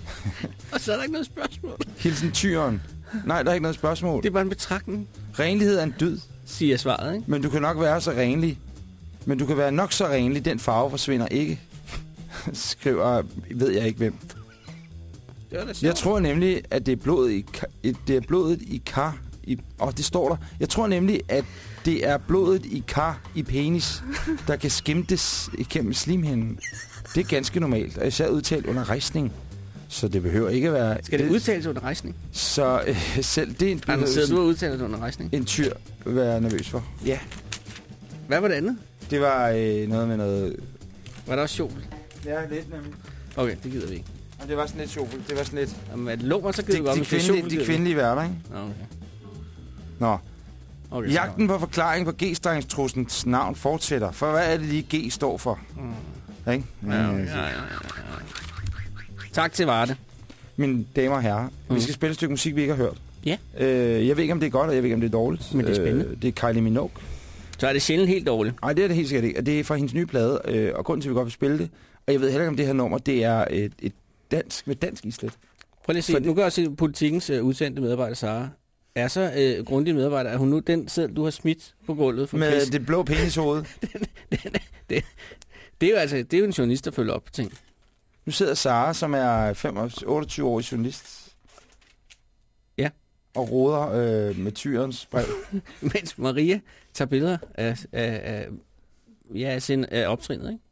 Og så er der ikke noget spørgsmål. Hilsen tyren. Nej, der er ikke noget spørgsmål. Det er bare en betragtning, Renlighed er en dyd, siger svaret, ikke? men du kan nok være så renlig. Men du kan være nok så renlig, den farve forsvinder ikke. Skriver, ved jeg ikke hvem. Det var. Jeg tror nemlig, at det er blodet i- det er blodet i kar. I, og det står der. Jeg tror nemlig, at det er blodet i kar i penis, der kan skimtes igennem slimhinden. Det er ganske normalt, og især udtalt under rejsning. Så det behøver ikke at være... Skal det udtales under rejsning? Så øh, selv det er en, Anders, sidder du og udtaler det under rejsning? en tyr være nervøs for. Ja. Hvad var det andet? Det var øh, noget med noget... Var der også sjov? Ja, lidt nemlig. Okay, det gider vi ikke. Og det var sådan lidt sjovt. Det var sådan lidt... Jamen, det lummer, så gider De, vi godt. de, kvindelige, sjovt, de kvindelige værter, ikke? Okay. Nå. Okay, Jagten på forklaring på G-strengstrussens navn fortsætter. For hvad er det lige G står for? Mm. Ikke? Ja, ja, Øh, ja, ja, ja. Tak til Varde. Mine damer og herrer, mm. vi skal spille et stykke musik, vi ikke har hørt. Ja. Øh, jeg ved ikke, om det er godt, og jeg ved ikke, om det er dårligt. Men det er spændende. Øh, det er Kylie Minogue. Så er det sjældent helt dårligt. Nej, det er det helt sikkert ikke. Det er fra hendes nye plade, øh, og grunden til, at vi godt vil spille det. Og jeg ved heller ikke, om det her nummer, det er et, et dansk, med dansk islet. Prøv lige at se. For Nu kan jeg også se, politikens uh, udsendte medarbejder, Sara, er så uh, grundig medarbejder, at hun nu den seddel, du har smidt på gulvet for Med Chris, det blå penishoved. det er jo altså det er jo en journalist, der følger op på ting. Nu sidder Sara, som er 25, 28 år journalist. Ja. Og roder øh, med tyrens brev. Mens Maria tager billeder af, af, af, ja, af, sin, af optrinet, ikke?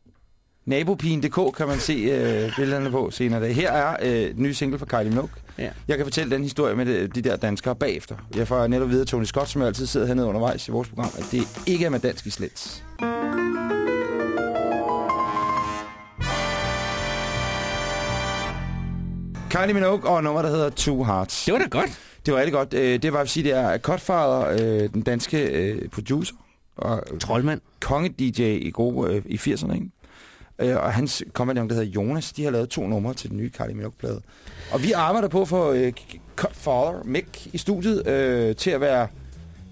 Nabopigen.dk kan man se øh, billederne på senere. dag. Her er øh, den nye single fra Kylie Minogue. Ja. Jeg kan fortælle den historie med de, de der danskere bagefter. Jeg får netop videre Tony Scott, som jeg altid sidder hernede undervejs i vores program, at det ikke er med dansk i slet. Kylie Minogue og nummer, der hedder Two Hearts. Det var da godt. Det var rigtig godt. Øh, Det bare at sige, det er Cutfather, øh, den danske øh, producer og Troldmand. konge-DJ i, gode, øh, i 80'erne, ikke? Øh, og hans kompagnon, der hedder Jonas, de har lavet to numre til den nye Kylie Minogue-plade. Og vi arbejder på få øh, Cutfather Mick i studiet øh, til at være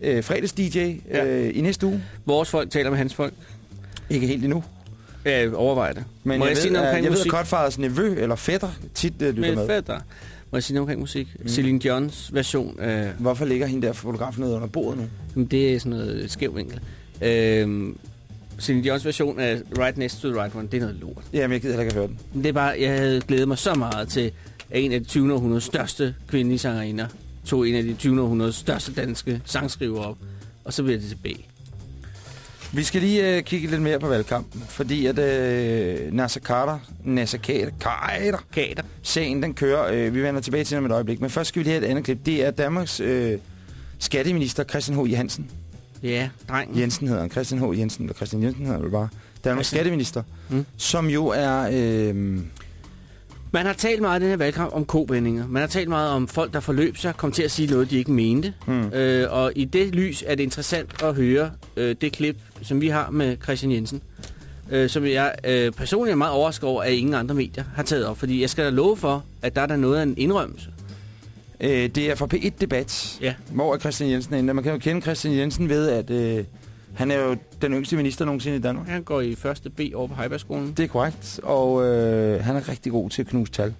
øh, fredags-DJ øh, Ja. i næste uge. Vores folk taler med hans folk. Ikke helt endnu. Ja, overvej det. Men Må jeg, jeg, ved, sige noget omkring jeg ved, at? Cutfathers nevø eller fætter tit øh, lytter Med med. fætter. Må jeg sige noget omkring musik? Mm. Celine Johns version af... Hvorfor ligger hende der fotograf nede under bordet nu? Jamen, det er sådan noget skæv vinkel. Øhm, Celine Johns version af Right Next to the Right One, det er noget lort. Jamen, jeg gider heller ikke at høre den. Det er bare, jeg havde glædet mig så meget til, at en af de 20. århundredes største kvindelige sangerinder tog en af de 20. århundredes største danske sangskrivere op, og så bliver det til B. Vi skal lige øh, kigge lidt mere på valgkampen, fordi at øh, Nasser Carter, Nasser Carter, Carter, Kater. sagen den kører. Øh, vi vender tilbage til den om et øjeblik, men først skal vi lige have et andet klip. Det er Danmarks øh, skatteminister Christian H. Jensen. Ja, drengen. Jensen hedder han. Christian H. Jensen, eller Christian Jensen hedder han vel bare. Danmarks Christian. skatteminister, Mm. som jo er... Øh, Man har talt meget i den her valgkamp om kovendinger. Man har talt meget om folk, der forløb sig, kom til at sige noget, de ikke mente. hmm. Øh, og i det lys er det interessant at høre øh, det klip, som vi har med Christian Jensen. Øh, som jeg øh, personligt er meget overrasket over, at ingen andre medier har taget op. Fordi jeg skal da love for, at der er der noget af en indrømmelse. Øh, det er fra P1-debat, Ja. hvor er Christian Jensen er inde. Man kan jo kende Christian Jensen ved, at øh, han er jo den yngste minister nogensinde i Danmark. Han går i første B over på Heibergskolen. Det er korrekt, og øh, han er rigtig god til at knuse tal.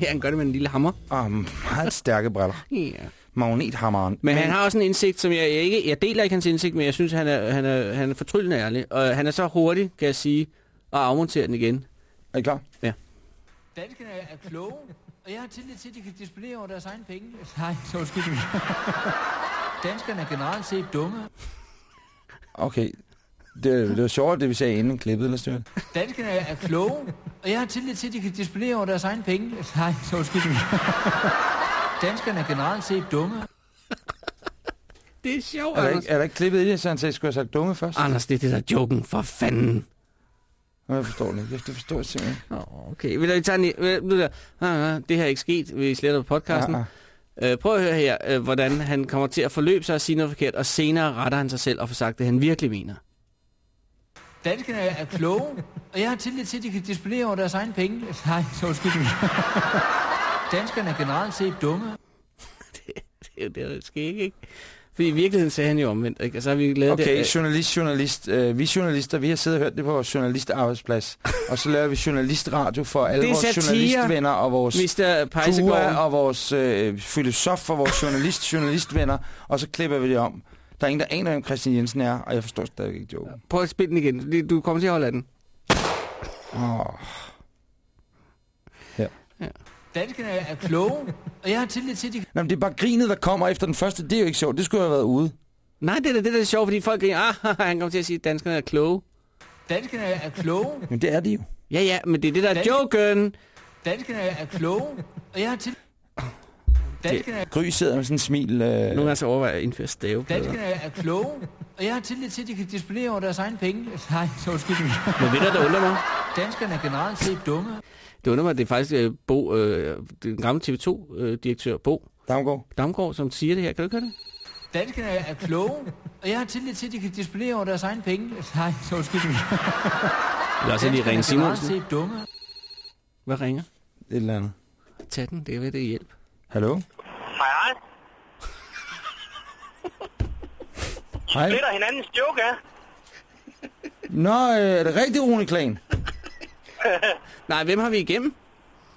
Ja, han gør det med en lille hammer. Og meget stærke briller. Ja. magnethammeren. Men han har også en indsigt, som jeg, jeg ikke... Jeg deler ikke hans indsigt, men jeg synes, han er, han er, han er fortryllende ærlig. Og han er så hurtig, kan jeg sige, at afmontere den igen. Er I klar? Ja. Danskerne er kloge, og jeg har tillid til, at de kan disponere over deres egne penge. Nej, så undskyld mig. Danskerne er generelt set dumme. Okay. Det, det var sjovt, det vi sagde inden klippet, eller styrt. Danskerne er kloge, og jeg har tillid til, at de kan disponere over deres egne penge. Nej, så undskyld mig. Danskerne er generelt set dumme. Det er sjovt, Er der, ikke, er der ikke klippet i det, så han sagde, skulle jeg have sagt dumme først? Anders, det er det der joken, for fanden. Nå, Jeg forstår det ikke. Jeg forstår det simpelthen ikke. Åh, Okay, vil jeg tage en... øh, der, ah, ah, det her er ikke sket, vi sletter på podcasten. Ah, Øh, prøv at høre her, øh, hvordan han kommer til at forløbe sig og sige noget forkert, og senere retter han sig selv og får sagt det, han virkelig mener. Danskerne er kloge, og jeg har tillid til, at de kan disponere over deres egne penge. Nej, så undskyld. Danskerne er generelt set dumme. Det er jo det, der sker ikke, ikke? Fordi i virkeligheden sagde han jo omvendt, ikke? Og så har vi lavet Okay, det... journalist, journalist. Øh, vi journalister, vi har siddet og hørt det på vores journalistarbejdsplads. og så laver vi journalistradio for alle vores satire, journalistvenner og vores. Kua og vores øh, filosof og vores journalist, journalistvenner. Og så klipper vi det om. Der er ingen, der aner, hvem Christian Jensen er, og jeg forstår stadig ikke joken. Prøv at spille den igen. Du kommer til at holde af den. Åh. Danskerne er kloge, og jeg har tillid til, at de kan... Nå, men det er bare grinet, der kommer efter den første. Det er jo ikke sjovt. Det skulle have været ude. Nej, det er da det, der er sjovt, fordi folk griner, ah, han kommer til at sige, at danskerne er kloge. Danskerne er kloge, Men det er de jo. Ja, ja, men det er det, der er joken. danskerne er kloge, og jeg har tillid... Danskerne er, Gry sidder med sådan en smil. Øh, Nogle gange så overvejer jeg at indføre staveplader. danskerne er kloge, og jeg har tillid til, at de kan disponere over deres egne penge. Nej, så undskyld mig. Men ved du, der undrer mig? Danskerne er generelt set dumme. Det undrer mig, at det er faktisk øh, Bo, øh, den gamle TV2-direktør Bo Damgaard. Damgaard, som siger det her. Kan du ikke høre det? Danskerne er kloge, og jeg har tillid til, at de kan disponere over deres egne penge. Nej, så undskyld også er lige Danskerne Ring er generelt Simonsen. set dumme. Hvad ringer? Et eller andet. Tag den, det er ved det hjælp. Hallo? Hej, hej. Hej. Splitter hinandens joke af. Nå, øh, er det rigtigt, Rune Klan? Nej, hvem har vi igennem?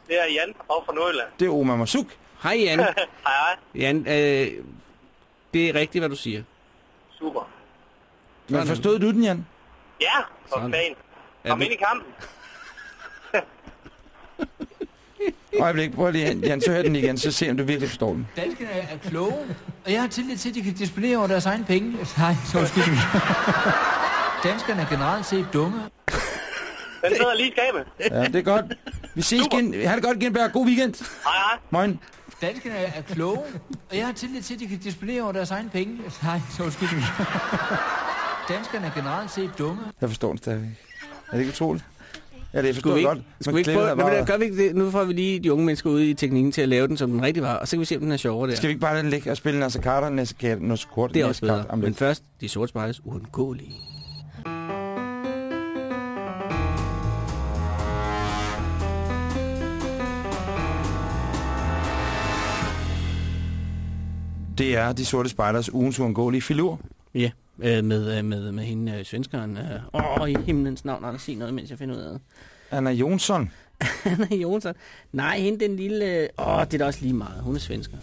Det er Jan op fra Nordjylland. Det er Omar Masuk. Hej Jan. hej, hej. Jan, øh, det er rigtigt, hvad du siger. Super. Men forstod du den, Jan? Ja, for Sådan. fanden. Kom ind i kampen. Øjeblik, prøv lige, Jan, så hør den igen, så se om du virkelig forstår den. Danskerne er kloge, og jeg har tillid til, at de kan disponere over deres egne penge. Nej, så undskyld. Danskerne er generelt set dumme. Den sidder lige i skabet. Ja, det er godt. Vi ses igen. Ha' det godt, Genberg. God weekend. Hej, hej. Moin. Danskerne er kloge, og jeg har tillid til, at de kan disponere over deres egne penge. Nej, så undskyld mig. Danskerne er generelt set dumme. Jeg forstår den stadigvæk. Er det ikke utroligt? Ja, det forstår jeg godt. skulle vi ikke prøve, bare... bare- gør vi ikke det? Nu får vi lige de unge mennesker ude i teknikken til at lave den, som den rigtig var, og så kan vi se, om den er sjovere der. Skal vi ikke bare ligge og spille Nasser Carter, Nasser Carter, Nasser Kort? Det er også bedre. Men først, de sorte spejles uundgåelige. Det er De Sorte Spejders ugens uundgåelige filur. Ja, øh, med, øh, med, med hende øh, svenskeren. Åh, øh, i himlens navn, Anders, sig noget, mens jeg finder ud af det. Anna Jonsson. Anna Jonsson. Nej, hende den lille... øh, Åh, det er da også lige meget. Hun er svensker.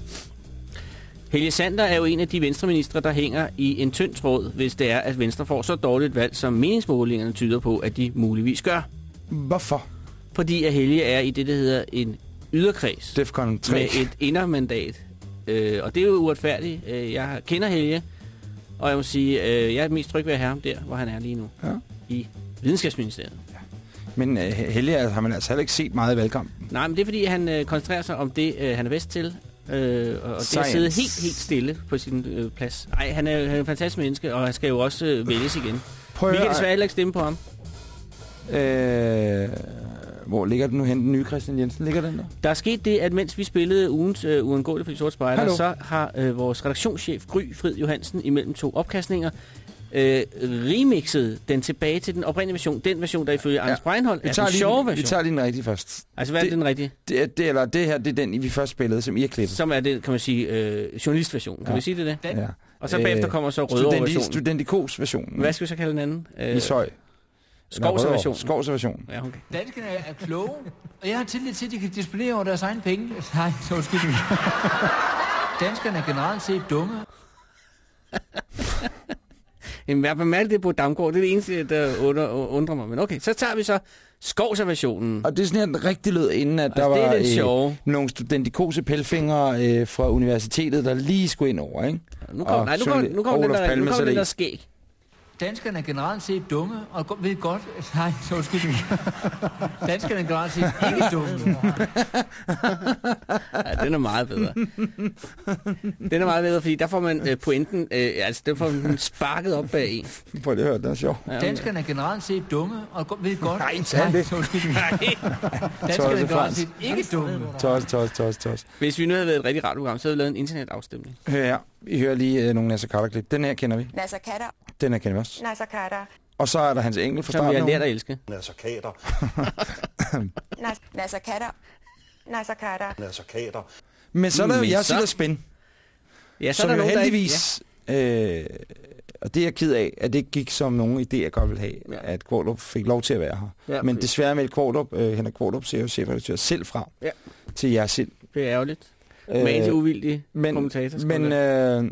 Helge Sander er jo en af de venstreministre, der hænger i en tynd tråd, hvis det er, at Venstre får så dårligt valg, som meningsmålingerne tyder på, at de muligvis gør. Hvorfor? Fordi at Helge er i det, der hedder en yderkreds. Defcon 3. Med et indermandat. Øh, og det er jo uretfærdigt. Øh, jeg kender Helge, og jeg må sige, øh, jeg er mest tryg ved at have ham der, hvor han er lige nu. Ja. I videnskabsministeriet. Men uh, Helge altså, har man altså heller ikke set meget i valgkampen. Nej, men det er fordi, han øh, koncentrerer sig om det, øh, han er bedst til. Øh, og og det at Science. sidde helt, helt stille på sin øh, plads. Nej, han er, han er en fantastisk menneske, og han skal jo også øh, vælges igen. Prøv Vi kan desværre heller ikke stemme på ham. Øh, hvor ligger den nu hen, den nye Christian Jensen? Ligger den der? Der er sket det, at mens vi spillede ugens øh, uundgåeligt for de sorte spejder, Hallo. så har øh, vores redaktionschef Gry Frid Johansen imellem to opkastninger øh, remixet den tilbage til den oprindelige version. Den version, der ifølge Anders Breinholt Vi er tager, den lige, sjove version. vi tager lige den rigtige først. Altså, hvad er den rigtige? Det, er- det, eller det her, det er den, vi først spillede, som I har klippet. Som er det, kan man sige, øh, journalistversionen. Kan Ja. vi sige det det? Ja. Og så bagefter kommer så Rødovre versionen. Studentikos versionen. Hvad skal vi så kalde den anden? Øh, Ishøj. Skovs Rødovre. version. Skovs version. Ja, okay. Danskerne er kloge, og jeg har tillid til, at de kan disponere over deres egne penge. Nej, så undskyld. Danskerne er generelt set dumme. Jamen, jeg bemærker det på Damgaard. Det er det eneste, der under, undrer mig. Men okay, så tager vi så skovservationen. Og det er sådan her, den rigtig lød, inden at der Altså, det er var sjove. nogle studentikose pelfingre øh, fra universitetet, der lige skulle ind over, ikke? Nu kommer, Og nej, nu kommer, nu kommer, den, der, nu kommer den i. der skæg. Danskerne er generelt set dumme, og ved godt... Nej, så undskyld. Danskerne er generelt set ikke dumme. Ja, den er meget bedre. Den er meget bedre, fordi der får man øh, pointen, øh, altså den får man sparket op bag en. Prøv lige at høre, det er sjovt. Ja, Danskerne er generelt set dumme, og ved godt... Nej, tag det. så undskyld. Nej. Danskerne er generelt set ikke dumme. Tos, tos, tos, tos. Hvis vi nu havde været et rigtigt radioprogram, så havde vi lavet en internetafstemning. Her. Vi hører lige øh, nogle Nasser Carter-klip. Den her kender vi. Nasser Katter. Den her kender vi også. Nasser Katter. Og så er der hans enkel fra Som vi har lært at elske. Nasser. Nas- Nasser Katter. Nasser Katter. Nasser Kater. Men så er der jo Men jeg så- og spænd. Ja, så som er der jo nogen, der ikke... heldigvis... Øh, og det er jeg ked af, at det ikke gik som nogen idé, jeg godt ville have, ja. at Kvartrup fik lov til at være her. Ja, Men desværre meldte Kvartrup, øh, Henrik Kvartrup, ser jo chefredaktør selv fra Ja. til jer selv. Det er ærgerligt. Magen til uvildig men, kommentator. Men øh, hør,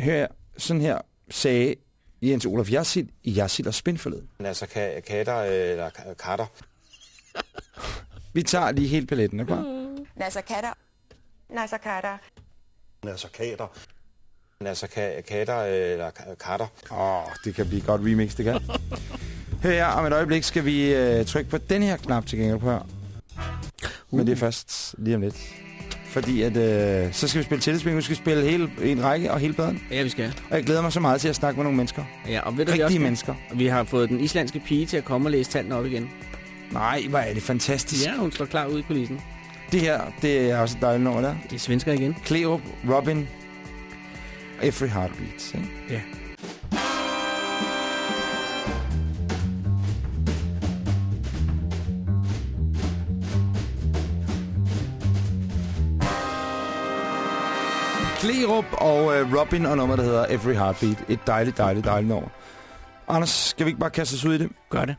her, sådan her sagde Jens Olaf Jersil i Jersil og Spin forleden. Nasser Ka- Kater, øh, eller Ka- Kater. Vi tager lige hele paletten, er du klar? Nasser Katter. Nasser Katter. Nasser Kater. Nasser Ka- Kater, øh, eller Ka- Kater. Åh, oh, det kan blive godt remix, det kan. Hør her, om et øjeblik skal vi øh, trykke på den her knap til gengæld på her. Men det er først lige om lidt. Fordi at, øh, så skal vi spille tillidsbingo, vi skal spille hele, en række og hele pladen. Ja, vi skal. Og jeg glæder mig så meget til at snakke med nogle mennesker. Ja, og ved du, vi Rigtige også, mennesker. Vi har fået den islandske pige til at komme og læse tallene op igen. Nej, hvor er det fantastisk. Ja, hun står klar ude i kulissen. Det her, det er også et dejligt nummer der. Det er svensker igen. Cleo, Robin, Every Heartbeat. Ikke? Ja. Klerup og øh, Robin og nummer, der hedder Every Heartbeat. Et dejligt, dejligt, dejligt nummer. Anders, skal vi ikke bare kaste os ud i det? Gør det.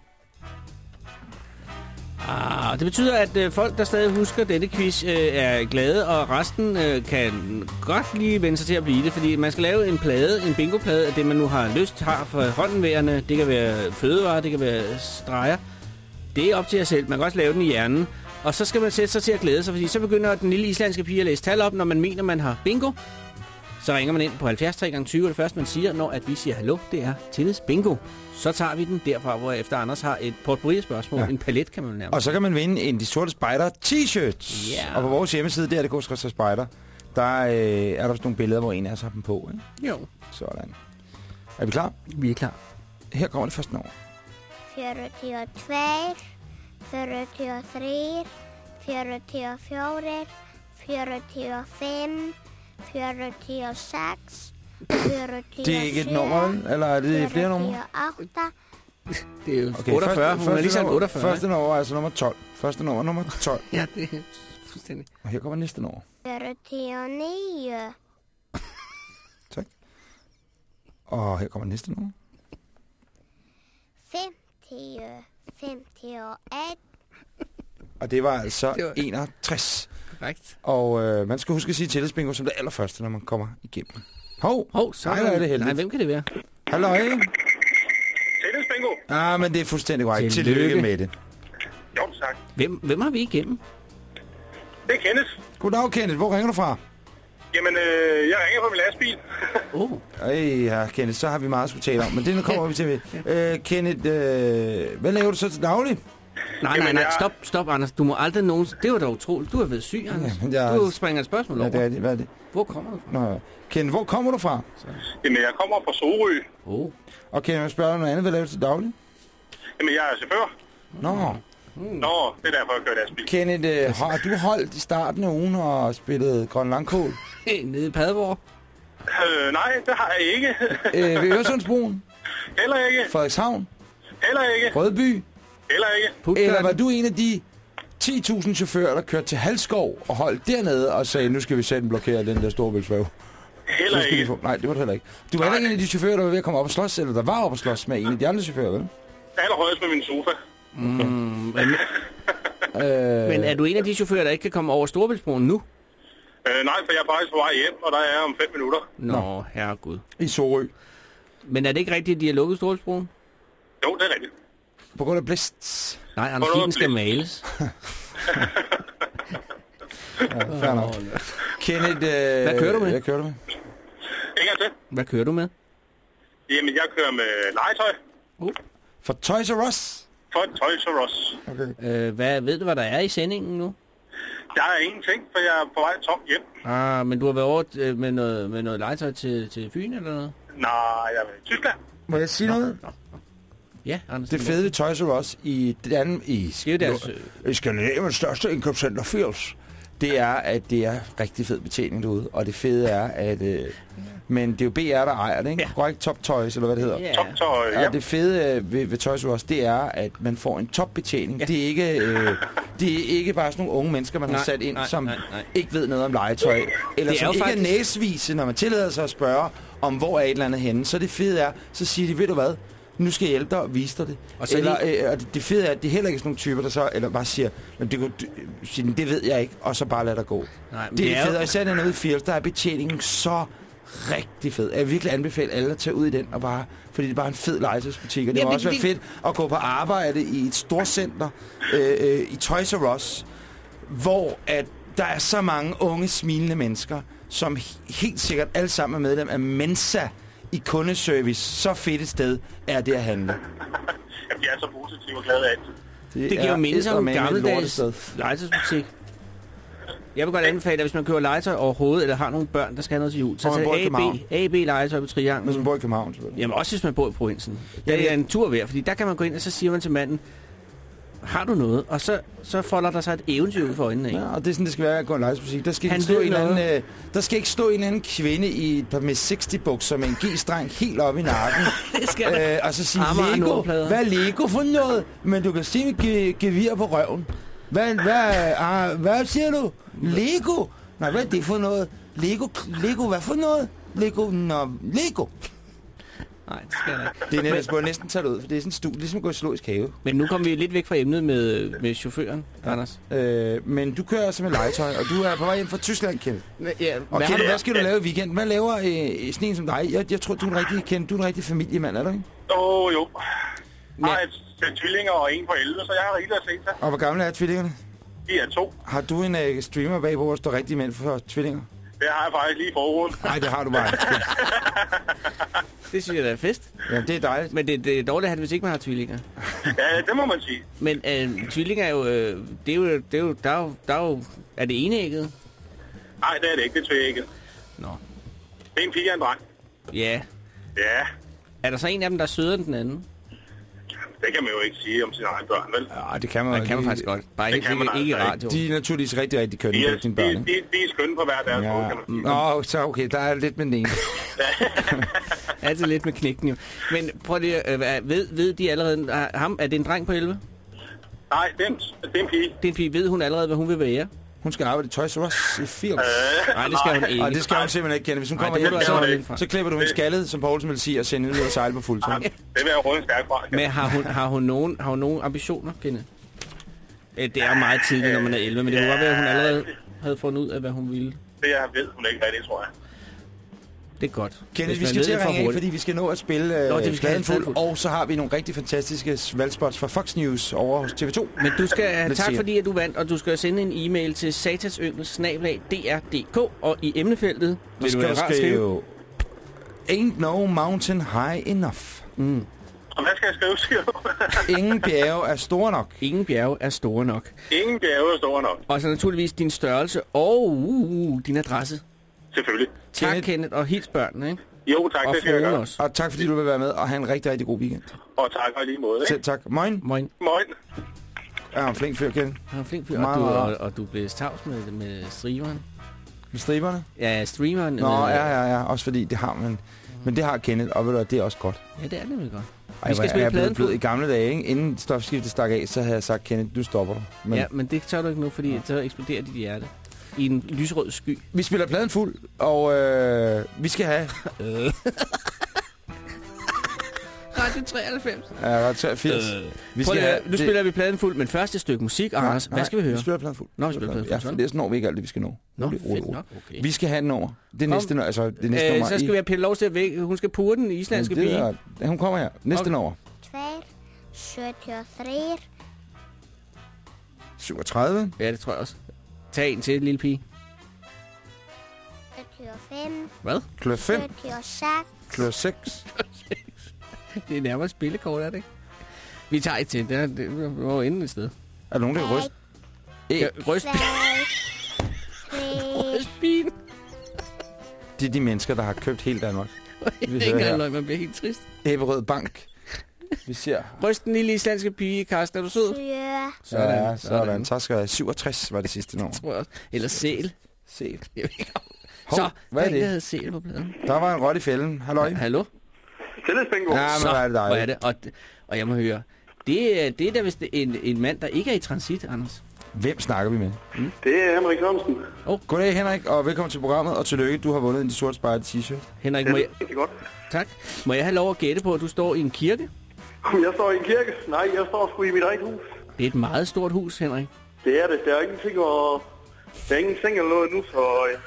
Ah, det betyder, at øh, folk, der stadig husker denne quiz, øh, er glade, og resten øh, kan godt lige vende sig til at blive det, fordi man skal lave en plade, en bingo-plade af det, man nu har lyst har for håndenværende. Det kan være fødevarer, det kan være streger. Det er op til jer selv. Man kan også lave den i hjernen. Og så skal man sætte sig til at glæde sig, fordi så begynder den lille islandske pige at læse tal op, når man mener, man har bingo. Så ringer man ind på 70 3 gange 20 og det første, man siger, når at vi siger hallo, det er tillids bingo. Så tager vi den derfra, hvor efter Anders har et spørgsmål. Ja. En palet, kan man nærmest. Og så kan man vinde en De Sorte Spejder t-shirt. Ja. Og på vores hjemmeside, der er det Kostrøs Spejder, der øh, er der også nogle billeder, hvor en af os har dem på. Ikke? Jo. Sådan. Er vi klar? Vi er klar. Her kommer det første nummer. 42, 43, 44, 45, 46, 47, Det er ikke et nummer, vel? Eller er det flere numre? 48, Det er jo Okay, 48. Hun har lige sagt nummer, 48. Første nummer er altså nummer 12. Første nummer er nummer 12. Ja, det er fuldstændig. Og her kommer næste nummer. 49, Tak. Og her kommer næste nummer. 50, 51, Og det var altså Det var- 61. Korrekt. Og øh, man skal huske at sige tillidsbingo som det allerførste, når man kommer igennem. Hov, Hov, så Nej, er det heldigt. Nej, hvem kan det være? halløj. Tillidsbingo. Ah, men det er fuldstændig korrekt. Tillykke. Tillykke med det. Jo, tak. Hvem, hvem har vi igennem? Det er Kenneth. Goddag, Kenneth. Hvor ringer du fra? Jamen, øh, jeg ringer fra min lastbil. Oh. Ej, ja, Kenneth, så har vi meget at skulle tale om. Men det nu kommer vi til. Øh, Kenneth, øh, hvad laver du så til daglig? Nej, nej, Jamen, nej, jeg- stop, stop, Anders. Du må aldrig nogen... Det var da utroligt. Du har været syg, Anders. men jeg- Du springer et spørgsmål Ja, over. det er det. Hvad er det? Hvor kommer du fra? Nå, Kenneth, hvor kommer du fra? Jamen, jeg kommer fra Sorø. Oh. Og Kenneth, jeg spørger dig noget andet. Hvad laver du til daglig? Jamen, jeg er chauffør. Nå, Nå, det er derfor, jeg kører lastbil. Kenneth, øh, har du holdt i starten af ugen og spillet Grøn Langkål? Nede i Padborg. Øh, nej, det har jeg ikke. øh, ved Øresundsbroen? Heller ikke. Frederikshavn? Heller ikke. Rødby? Heller ikke. Puttgarden. Eller var du en af de 10.000 chauffører, der kørte til Halskov og holdt dernede og sagde, nu skal vi sætte blokere den der storbæltsvæv? Heller ikke. få... Nej, det var du heller ikke. Du var heller ikke en af de chauffører, der var ved at komme op og slås, eller der var op og slås med en af de andre chauffører, vel? Allerhøjst med min sofa. Mm, men, Øh, men er du en af de chauffører, der ikke kan komme over Storebæltsbroen nu? Øh, nej, for jeg er faktisk på vej hjem, og der er jeg om fem minutter. Nå, herregud. I Sorø. Men er det ikke rigtigt, at de har lukket Storebæltsbroen? Jo, det er rigtigt. På grund af blæst. Nej, Anders Figen skal males. Ja, fair nok. Kenneth, øh, Hvad kører du med? Hvad kører du med? En gang til. Hvad kører du med? Jamen, jeg kører med legetøj For Toys R Us? For Toys R Us. Okay. Øh, hvad, ved du, hvad der er i sendingen nu? Der er ingenting, for jeg er på vej tom hjem. Ah, men du har været over øh, med noget, med noget legetøj til, til Fyn eller noget? Nej, jeg er i Tyskland. Må jeg sige noget? Ja, Anders. Det fede ved Toys R Us i, Dan i, er deres... i Skandinaviens største indkøbscenter Fields, det er, at det er rigtig fed betjening derude. Og det fede er, at... Øh, men det er jo BR, der ejer det, ikke? Ja. Korrekt? Top Toys, eller hvad det hedder. Ja. Toptøj, Ja, ja. det fede øh, ved, ved Toys Us, det er, at man får en topbetjening. Ja. Det, er ikke, øh, det er ikke bare sådan nogle unge mennesker, man Nej, har sat ind, nej, som nej, nej. ikke ved noget om legetøj. Eller Det er som jo ikke faktisk- er næsvise, når man tillader sig at spørge, om hvor er et eller andet henne. Så det fede er, så siger de, ved du hvad, nu skal jeg hjælpe dig og vise dig det. Og så eller, øh, og det, det fede er, at det er heller ikke sådan nogle typer, der så eller bare siger, men det, kunne- det ved jeg ikke, og så bare lad dig gå. Nej, men det, det er er fedt, jo- og især dernede i Fields, der er betjeningen så rigtig fed. Jeg vil virkelig anbefale alle at tage ud i den, og bare, fordi det er bare en fed legetøjsbutik, og det Ja, må også være det- fedt at gå på arbejde i et stort center, øh, øh, i Toys R Us, hvor at der er så mange unge, smilende mennesker, som he- helt sikkert alle sammen er medlem af Mensa i kundeservice. Så fedt et sted er det at handle. Jamen, jeg er så positiv og glad af altid. Det giver jo mindre om gammeldags legetøjsbutik. Jeg vil godt anbefale, at hvis man køber legetøj overhovedet, eller har nogle børn, der skal have noget til jul, så tag AB. AB legetøj på Hvis Trianglen. man bor i København, selvfølgelig. Jamen også hvis man bor i provinsen. Ja, Det er en tur værd, fordi der kan man gå ind, og så siger man til manden, har du noget? Og så, så folder der sig et eventyr ud for øjnene, ikke? Ja, og det er sådan, det skal være at gå en legetøjsbutik. Der skal, Han ikke stå en anden, øh, der skal ikke stå en anden kvinde i et par med 60-bukser med en G-streng helt op i nakken. Det skal øh, og så sige, Lego, hvad er Lego for noget? Men du kan sige ge- gevir på røven. Hvad, hvad, ah, hvad siger du? Lego? Nej, hvad er det for noget? Lego, Lego, hvad for noget? Lego, nå, Lego. Nej, det skal der ikke. Det er næsten, jeg næsten tage det ud, for det er sådan en studie, ligesom at gå i zoologisk have. Men nu kommer vi lidt væk fra emnet med, med chaufføren, ja. Anders. Øh, men du kører altså med legetøj, og du er på vej ind fra Tyskland, Kenneth. Ja, Og hvad, du, hvad skal du lave i weekenden? Hvad laver øh, sådan en som dig? Jeg, jeg tror, du er en rigtig, Kenneth, du er en rigtig familiemand, er du ikke? Åh, oh, jo. Jeg Men- et, et tvillinger og en på 11, så jeg har rigeligt at se til. Og hvor gamle er tvillingerne? De er to. Har du en øh, streamer bag på, hvor der står rigtig mænd for tvillinger? Det har jeg faktisk lige i forruden. Nej, det har du bare ikke. det synes jeg, der er fest. Ja, det er dejligt. Men det, det er dårligt, at hvis ikke man har tvillinger. Ja, det må man sige. Men øh, tvillinger er jo, øh, det er jo, det er jo, der er jo, der er jo, er det enægget? Nej, det er det ikke. Det er ikke. Nå. Det er en pige og en dreng. Ja. Ja, Er der så en af dem, der er sødere end den anden? Det kan man jo ikke sige om sine egne børn, vel? Ja, det kan man, Det kan man faktisk godt. Bare Det ikke, kan man ikke, altså radio. De er naturligvis rigtig, rigtig kønne, De er, dine de, børn. de, ikke? de er skønne på hver deres måde, Ja. kan man sige. Nå, så okay, der er lidt med den ene. Altid lidt med knækken jo. Men prøv lige, øh, ved, ved de allerede, er, ham, er det en dreng på 11? Nej, det er, en, det er en pige. Det er en pige. Ved hun allerede, hvad hun vil være? Hun skal arbejde i Toys R Us i Fields. Øh, Nej, det skal hun ikke. Og det skal hun simpelthen ikke kende. Hvis hun Nej, kommer hjem, så, så klipper du en skaldet, som Poulsen vil sige, og sender ud og sejle på fuld tid. Det vil jeg råde stærkt fra. Men har hun, har hun, nogen, har hun nogen ambitioner, Kenneth? Øh, Det er meget tidligt, når man er 11, men det kunne godt være, at hun allerede havde fundet ud af, hvad hun ville. Det jeg ved hun ikke rigtigt, tror jeg. Det er godt. Kenneth, vi skal til at ringe af, fordi vi skal nå at spille øh, Nå, det, vi skal pladen fuld, og så har vi nogle rigtig fantastiske valgspot fra Fox News over hos TV2. Men du skal have Lidt tak, fordi at du vandt, og du skal sende en e-mail til satansyngel.dr.dk, og i emnefeltet du skal du rart skrive, skrive, Ain't no mountain high enough. mm, Og hvad skal jeg skrive, siger du? Ingen bjerge er store nok. ingen bjerge er store nok. Ingen bjerge er store nok. Og så naturligvis din størrelse og uh, din adresse. Selvfølgelig. Tak, Kenneth. Kenneth, og hils børnene, ikke? Jo, tak, Og det skal jeg gøre. også. Og tak fordi du vil være med, og have en rigtig, rigtig god weekend. Og tak og i lige måde, ikke? Selv tak. Moin. Moin. Moin. Er en flink fyr, Kenneth. Han er en flink fyr, Meget, og du, meget og, og du blev tavs med, med streameren. Med striberne? Ja, streameren. Nå, med, ja, ja, ja. Også fordi det har man. Men det har Kenneth, og ved du det er også godt. Ja, det er nemlig godt. Ej, Vi skal spille jeg blevet, pladen blevet i gamle dage, ikke? Inden stofskiftet stak af, så havde jeg sagt, Kenneth, nu stopper du. Men Ja, men det tør du ikke nu, fordi så eksploderer dit hjerte. I en lysrød sky. vi spiller pladen fuld, og øh, vi skal have... Radio Radio 93. Ja, Radio 83. Øh, vi skal have, nu spiller vi pladen fuld, men først et stykke musik. Nej, Anders, hvad nej, skal vi høre? Vi spiller pladen fuld. Nå, vi spiller pladen Ja, fuld. for ellers når vi ikke alt det, vi skal nå. Nå, Rolig, rolig, fedt rolig. nok, okay. Vi skal have et nummer. Det Kom. næste, altså det næste Øh, nummer. så skal vi have pillet lov til at væk. Hun skal pure den islandske det pige. er, ja, hun kommer her. Næste Okay. nummer. 2, 73, 37. Ja, det tror jeg også. Tag en til, lille pige. 75, Hvad? Klør 5. 76, Klør 6. Det er nærmere spillekort, er det ikke? Vi tager et til. Det, er, det må jo ende et sted. Er der nogen, der kan ryste? Ja, ryst. 3, Rystpin. Det er de mennesker, der har købt hele Danmark. Det er ikke engang løgn, man bliver helt trist. Æberød Bank. Vi ser. Ryst den lille islandske pige, Karsten. Er du sød? 4, Sådan, ja, sådan. Tak skal jeg have. 67 var det sidste nummer. Tror jeg også. Eller sæl. Sæl. Jeg ved ikke. Hov, Så, hvad er der det? hedder sæl på pladen. Der var en rot i fælden. Halløj. Hallo? Tillidsbingo. Ja, men Så, hvor er det hvor er dejligt. det? Og, og jeg må høre, det, er- det er da vist en, en mand, der ikke er i transit, Anders. Hvem snakker vi med? Det er Henrik Sørensen. Goddag Henrik, og velkommen til programmet, og tillykke, du har vundet en De Sorte Spejle t-shirt. Henrik, Det må er jeg, rigtig godt. tak. Må jeg have lov at gætte på, at du står i en kirke? Jeg står i en kirke? Nej, jeg står sgu i mit eget hus. Det er et meget stort hus, Henrik. Det er det. Der er ingenting og... Der er ingen seng eller noget nu, så... øh,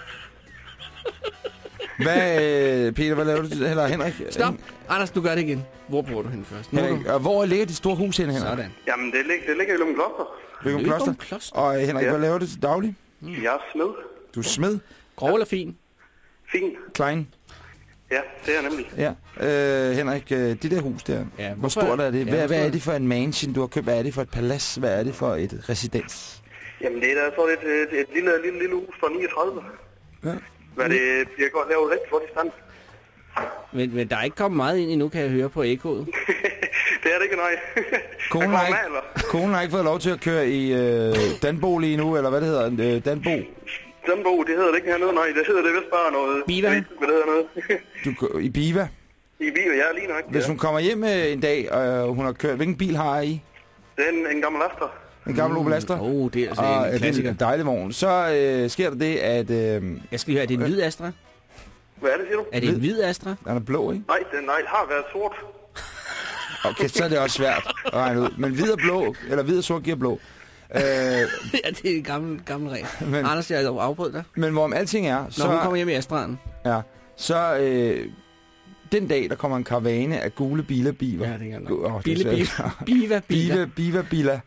Hvad, øh, Peter, hvad laver du? Eller Henrik? Stop. Anders, du gør det igen. Hvor bor du hen først? Nu er Henrik, du... og hvor ligger dit store hus henne, Henrik? Sådan. Jamen, det, lig, det ligger i Løgum Kloster. Løgum Kloster. Kloster. Og øh, Henrik, Ja. hvad laver du til daglig? Jeg er smed. Du er smed. Grov eller fin? Fint. Klein. Ja, det er nemlig. Ja. Øh, Henrik, øh, det der hus der, Ja, hvor stort er det? Ja, Hvad, hvor hvad er det for en mansion, du har købt? Hvad er det for et palads? Hvad er det for et residens? Jamen, det er da så et, et, et lille, lille, lille hus fra 39. Ja. Hvad det bliver godt lavet rigtig godt i stand. Men, men der er ikke kommet meget ind endnu, kan jeg høre på ekkoet. det er det ikke, nej. Konen har, ikke, konen har ikke fået lov til at køre i øh, Danbo lige nu, eller hvad det hedder? Øh, Danbo. Danbo, det hedder det ikke hernede, nej. Det hedder det vist bare noget... Biva? Jeg ved ikke, Hvad det hedder noget. Du, i Biva. I Biva, ja, lige nok. Hvis Ja. hun kommer hjem øh, en dag, og hun har kørt... Hvilken bil har I? Det er en, en gammel Astra. En gammel Opel Astra? Åh, oh, det er altså Og en øh, det er klassiker. en dejlig vogn. Så øh, sker der det, at øh, Jeg skal lige høre, er det en hvid Astra? Hvad er det, siger du? Er det en hvid Astra? den er blå, ikke? Nej, den nej, har været sort. Okay, så er det også svært at regne ud. Men hvid og blå, eller hvid og sort giver blå. Øh, ja, det er en gammel, gammel regel. Men- Anders, jeg har afbrudt dig. men hvorom alting er, Når så, hun kommer hjem i Astraen. ja, så øh, den dag, der kommer en karavane af gule biler, biver. Ja, det er Bille, svært. biva, biva, Biva, biva, biler.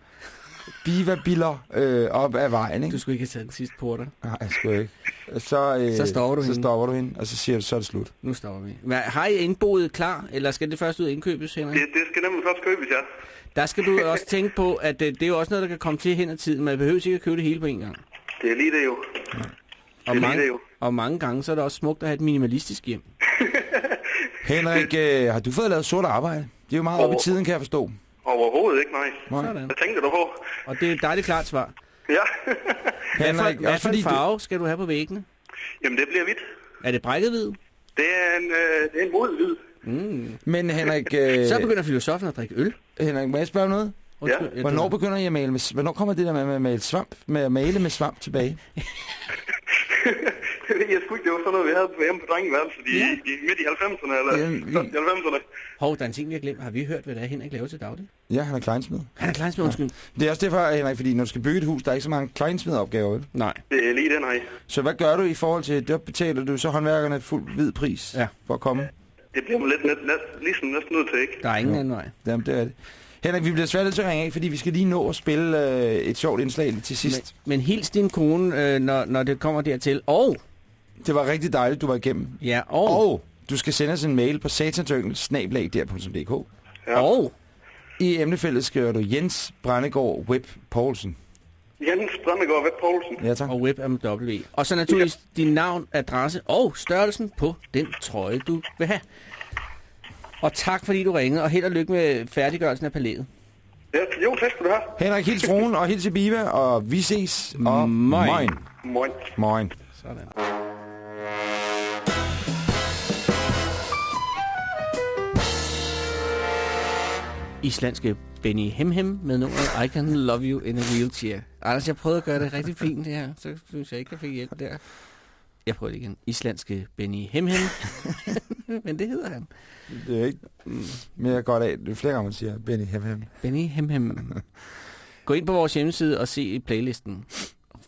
Biva, biler øh, op ad vejen, ikke? Du skulle ikke have taget den sidste porter. Nej, jeg skulle ikke. Så, øh, Så stopper du så hende. stopper du hende, og så siger du, så er det slut. Nu stopper vi. Men har I indboet klar, eller skal det først ud indkøbes, Henrik? Det, det skal nemlig først købes, ja. Der skal du også tænke på, at det, det er jo også noget, der kan komme til hen ad tiden. Man behøver ikke at købe det hele på en gang. Det er lige det jo. Og Det er lige mange, det jo. og mange gange så er det også smukt at have et minimalistisk hjem. Henrik, øh, har du fået lavet sort arbejde? Det er jo meget op i tiden, kan jeg forstå. Overhovedet ikke, nej. Nej. Sådan. Hvad tænkte du på? Og det er et dejligt klart svar. Ja. Hvad for, Henrik, hvad for fordi en farve skal du have på væggene? Jamen, det bliver hvidt. Er det brækket hvid? Det er en, øh, det er en modlyd. Mm. Men Henrik, øh, Så begynder filosofen at drikke øl. Henrik, må jeg spørge noget? Undskyld, jeg Hvornår begynder I at male med, hvornår kommer det der med, med, at male svamp, med at male med svamp tilbage? Jeg sgu ikke. Det var sådan noget, vi havde på hjemme på drengeværelset i, Ja. i midt i 90'erne, eller Ja, ja, vi- i 90'erne. Hov, der er en ting, vi har glemt. Har vi hørt, hvad det er, Henrik laver til daglig? Ja, han er kleinsmed. Han er kleinsmed, undskyld. Det er også derfor, Henrik, fordi når du skal bygge et hus, der er ikke så mange kleinsmedopgaver. vel? Nej. Det er lige det, nej. Så hvad gør du i forhold til, der betaler du så håndværkerne fuld hvid pris Ja. for at komme? Det bliver man lidt, lidt, lidt ligesom næsten nødt til, ikke? Der er ingen anden vej. Jamen, det er det. Henrik, vi bliver svært nødt til at ringe af, fordi vi skal lige nå at spille øh, et sjovt indslag til sidst. Men, men hils din kone, øh, når, når det kommer dertil. Og, Det var rigtig dejligt, du var igennem. ja, og, Og du skal sende os en mail på satansyngel.dk. Ja. og, I emnefeltet skriver du Jens Brændegård Web Poulsen. Jens Brandegård Vett Poulsen. Ja, tak. og web er med W. Og så naturligvis din navn, adresse og størrelsen på den trøje, du vil have. Og tak, fordi du ringede, og held og lykke med færdiggørelsen af palæet. Ja, jo, tak skal du have. Henrik, hils fruen og hils i Biva, og vi ses. Og Moin. moin. Moin. Moin. Sådan. Islandske Benny Hemhem med nummeret I Can Love You in a Wheelchair. Anders, jeg prøvede at gøre det rigtig fint det her, så synes jeg ikke, jeg fik hjælp der. Jeg prøver det igen, islandske Benny Hemhem. Men det hedder han. Det er ikke mere godt af. Det er flere gange, man siger Benny Hem Hem. Benny Hemhem. Gå ind på vores hjemmeside og se playlisten.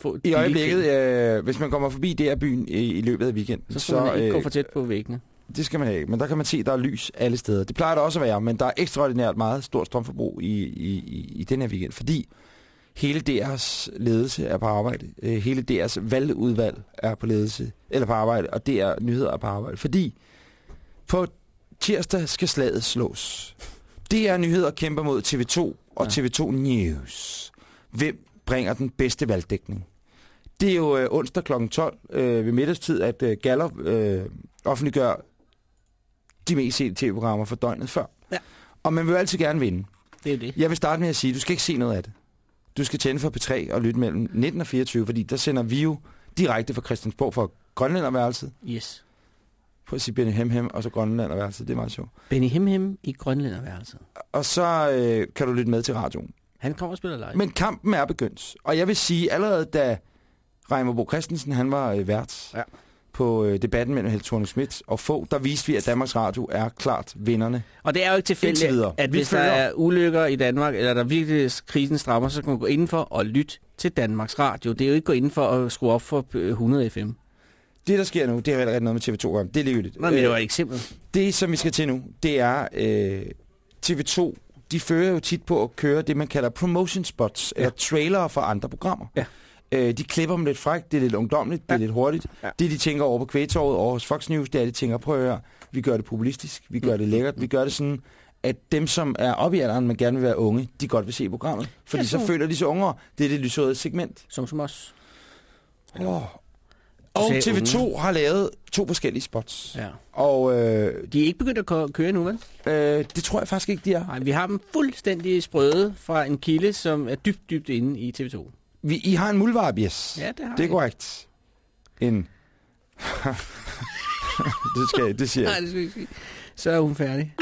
Få I øjeblikket, øh, hvis man kommer forbi der byen i, i løbet af weekenden, Så skal man ikke øh, gå for tæt på væggene. Det skal man ikke, men der kan man se, at der er lys alle steder. Det plejer der også at være, men der er ekstraordinært meget stort strømforbrug i, i, i, i den her weekend, fordi hele deres ledelse er på arbejde. Øh, hele deres valgudvalg er på ledelse, eller på arbejde, og det er nyheder er på arbejde. Fordi på tirsdag skal slaget slås. Det er nyheder kæmper mod TV2 og ja. TV2 News. Hvem bringer den bedste valgdækning? Det er jo øh, onsdag kl. 12 øh, ved middagstid, at øh, Gallup øh, offentliggør de mest sete tv-programmer for døgnet før. Ja. Og man vil jo altid gerne vinde. Det er det. Jeg vil starte med at sige, at du skal ikke se noget af det. Du skal tænde for P3 og lytte mellem 19 og 24, fordi der sender vi jo direkte fra Christiansborg for Grønlænderværelset. Yes. Prøv at sige Benny Hem Hem, og så Grønlænderværelset. Det er meget sjovt. Benny Hemhem i Grønlænderværelset. Og så øh, kan du lytte med til radioen. Han kommer og spiller live. Men kampen er begyndt. Og jeg vil sige, allerede da Reimer Bo Christensen han var øh, vært ja. På øh, debatten mellem thorning Schmidt og få, der viste vi, at Danmarks Radio er klart vinderne. Og det er jo ikke tilfældigt, at Vi hvis følger- der er ulykker i Danmark, eller der virkelig krisen strammer, så kan man gå indenfor og lytte til Danmarks Radio. Det er jo ikke gå indenfor at skrue op for øh, 100 FM. Det, der sker nu, det har allerede noget med TV2 om. Det er ligegyldigt. Nej, men det var Øh, et eksempel. Det, som vi skal til nu, det er øh, TV2. De fører jo tit på at køre det, man kalder promotion spots, ja. eller trailere for andre programmer. Ja. Øh, de klipper dem lidt frækt, det er lidt ungdomligt, det er lidt hurtigt. Ja. Det, de tænker over på kvægtorvet over hos Fox News, det er, de tænker, prøv at høre, vi gør det populistisk, vi gør det lækkert, vi gør det sådan, at dem, som er oppe i alderen, men gerne vil være unge, de godt vil se programmet. Fordi Ja, så så- føler de sig ungere. Det er det lysårede segment. Som som os. Oh. Og sagde TV2 unge. har lavet to forskellige spots. Ja. Og øh, De er ikke begyndt at kø- køre nu, vel? øh, det tror jeg faktisk ikke, de er. Nej, vi har dem fuldstændig sprøde fra en kilde, som er dybt, dybt inde i TV2. Vi, I har en muldvarp, yes. Ja, det har Det er I. korrekt. En... det, skal, jeg- det siger Nej, jeg. det skal vi ikke sige. Så er hun færdig.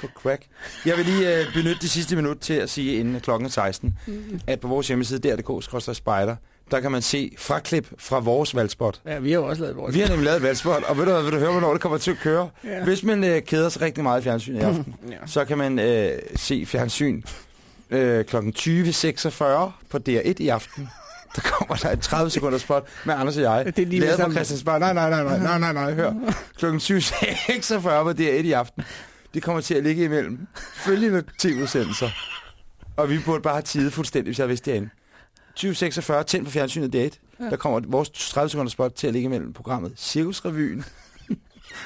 På crack. Jeg vil lige øh, benytte det sidste minut til at sige inden klokken er 16, Mm. at på vores hjemmeside, dr.dk, spejder, der kan man se fraklip fra vores valgspot. Ja, vi har jo også lavet vores. Vi har nemlig lavet et valgspot, og ved du, vil du høre, hvornår det kommer til at køre? Ja. Hvis man øh, keder sig rigtig meget i fjernsyn i aften, Ja. så kan man øh, se fjernsyn øh, kl. 20.46 på DR1 i aften. Der kommer der et 30 sekunder spot med Anders og jeg. Det er lige lavet på Christiansborg. Nej, nej, nej, nej, nej, nej, nej, hør. Kl. 20.46 på DR1 i aften. Det kommer til at ligge imellem følgende tv-udsendelser. Og vi burde bare have tid fuldstændig, hvis jeg vidste det herinde. 2046, tænd på fjernsynet date. Ja. Der kommer vores 30 sekunder spot til at ligge imellem programmet Cirkusrevyen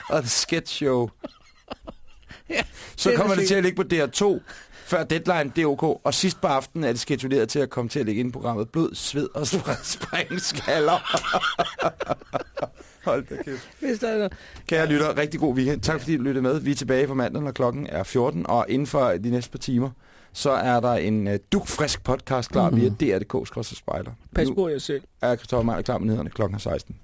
og The Sketch Show. Ja, Så det er kommer det til at ligge på DR2 før deadline, det er ok. Og sidst på aftenen er det skeduleret til at komme til at ligge inde i programmet Blod, Sved og Springskaller. Hold da kæft. Hvis der er noget. Kære lytter, rigtig god weekend. Tak fordi du lyttede med. Vi er tilbage på mandag, når klokken er 14. Og inden for de næste par timer, så er der en uh, dukfrisk podcast klar Mhm. mm. via DRDK Spejder. Pas på jer selv. er Christoffer Meier klar med nyhederne klokken er 16.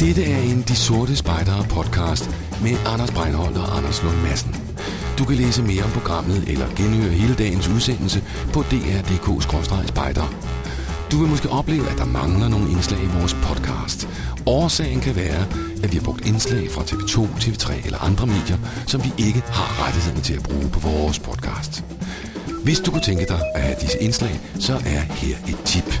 Dette er en De Sorte Spejdere podcast med Anders Breinholt og Anders Lund Madsen. Du kan læse mere om programmet eller genhøre hele dagens udsendelse på dr.dk-spejder. Du vil måske opleve, at der mangler nogle indslag i vores podcast. Årsagen kan være, at vi har brugt indslag fra TV2, TV3 eller andre medier, som vi ikke har rettighederne til at bruge på vores podcast. Hvis du kunne tænke dig at have disse indslag, så er her et tip.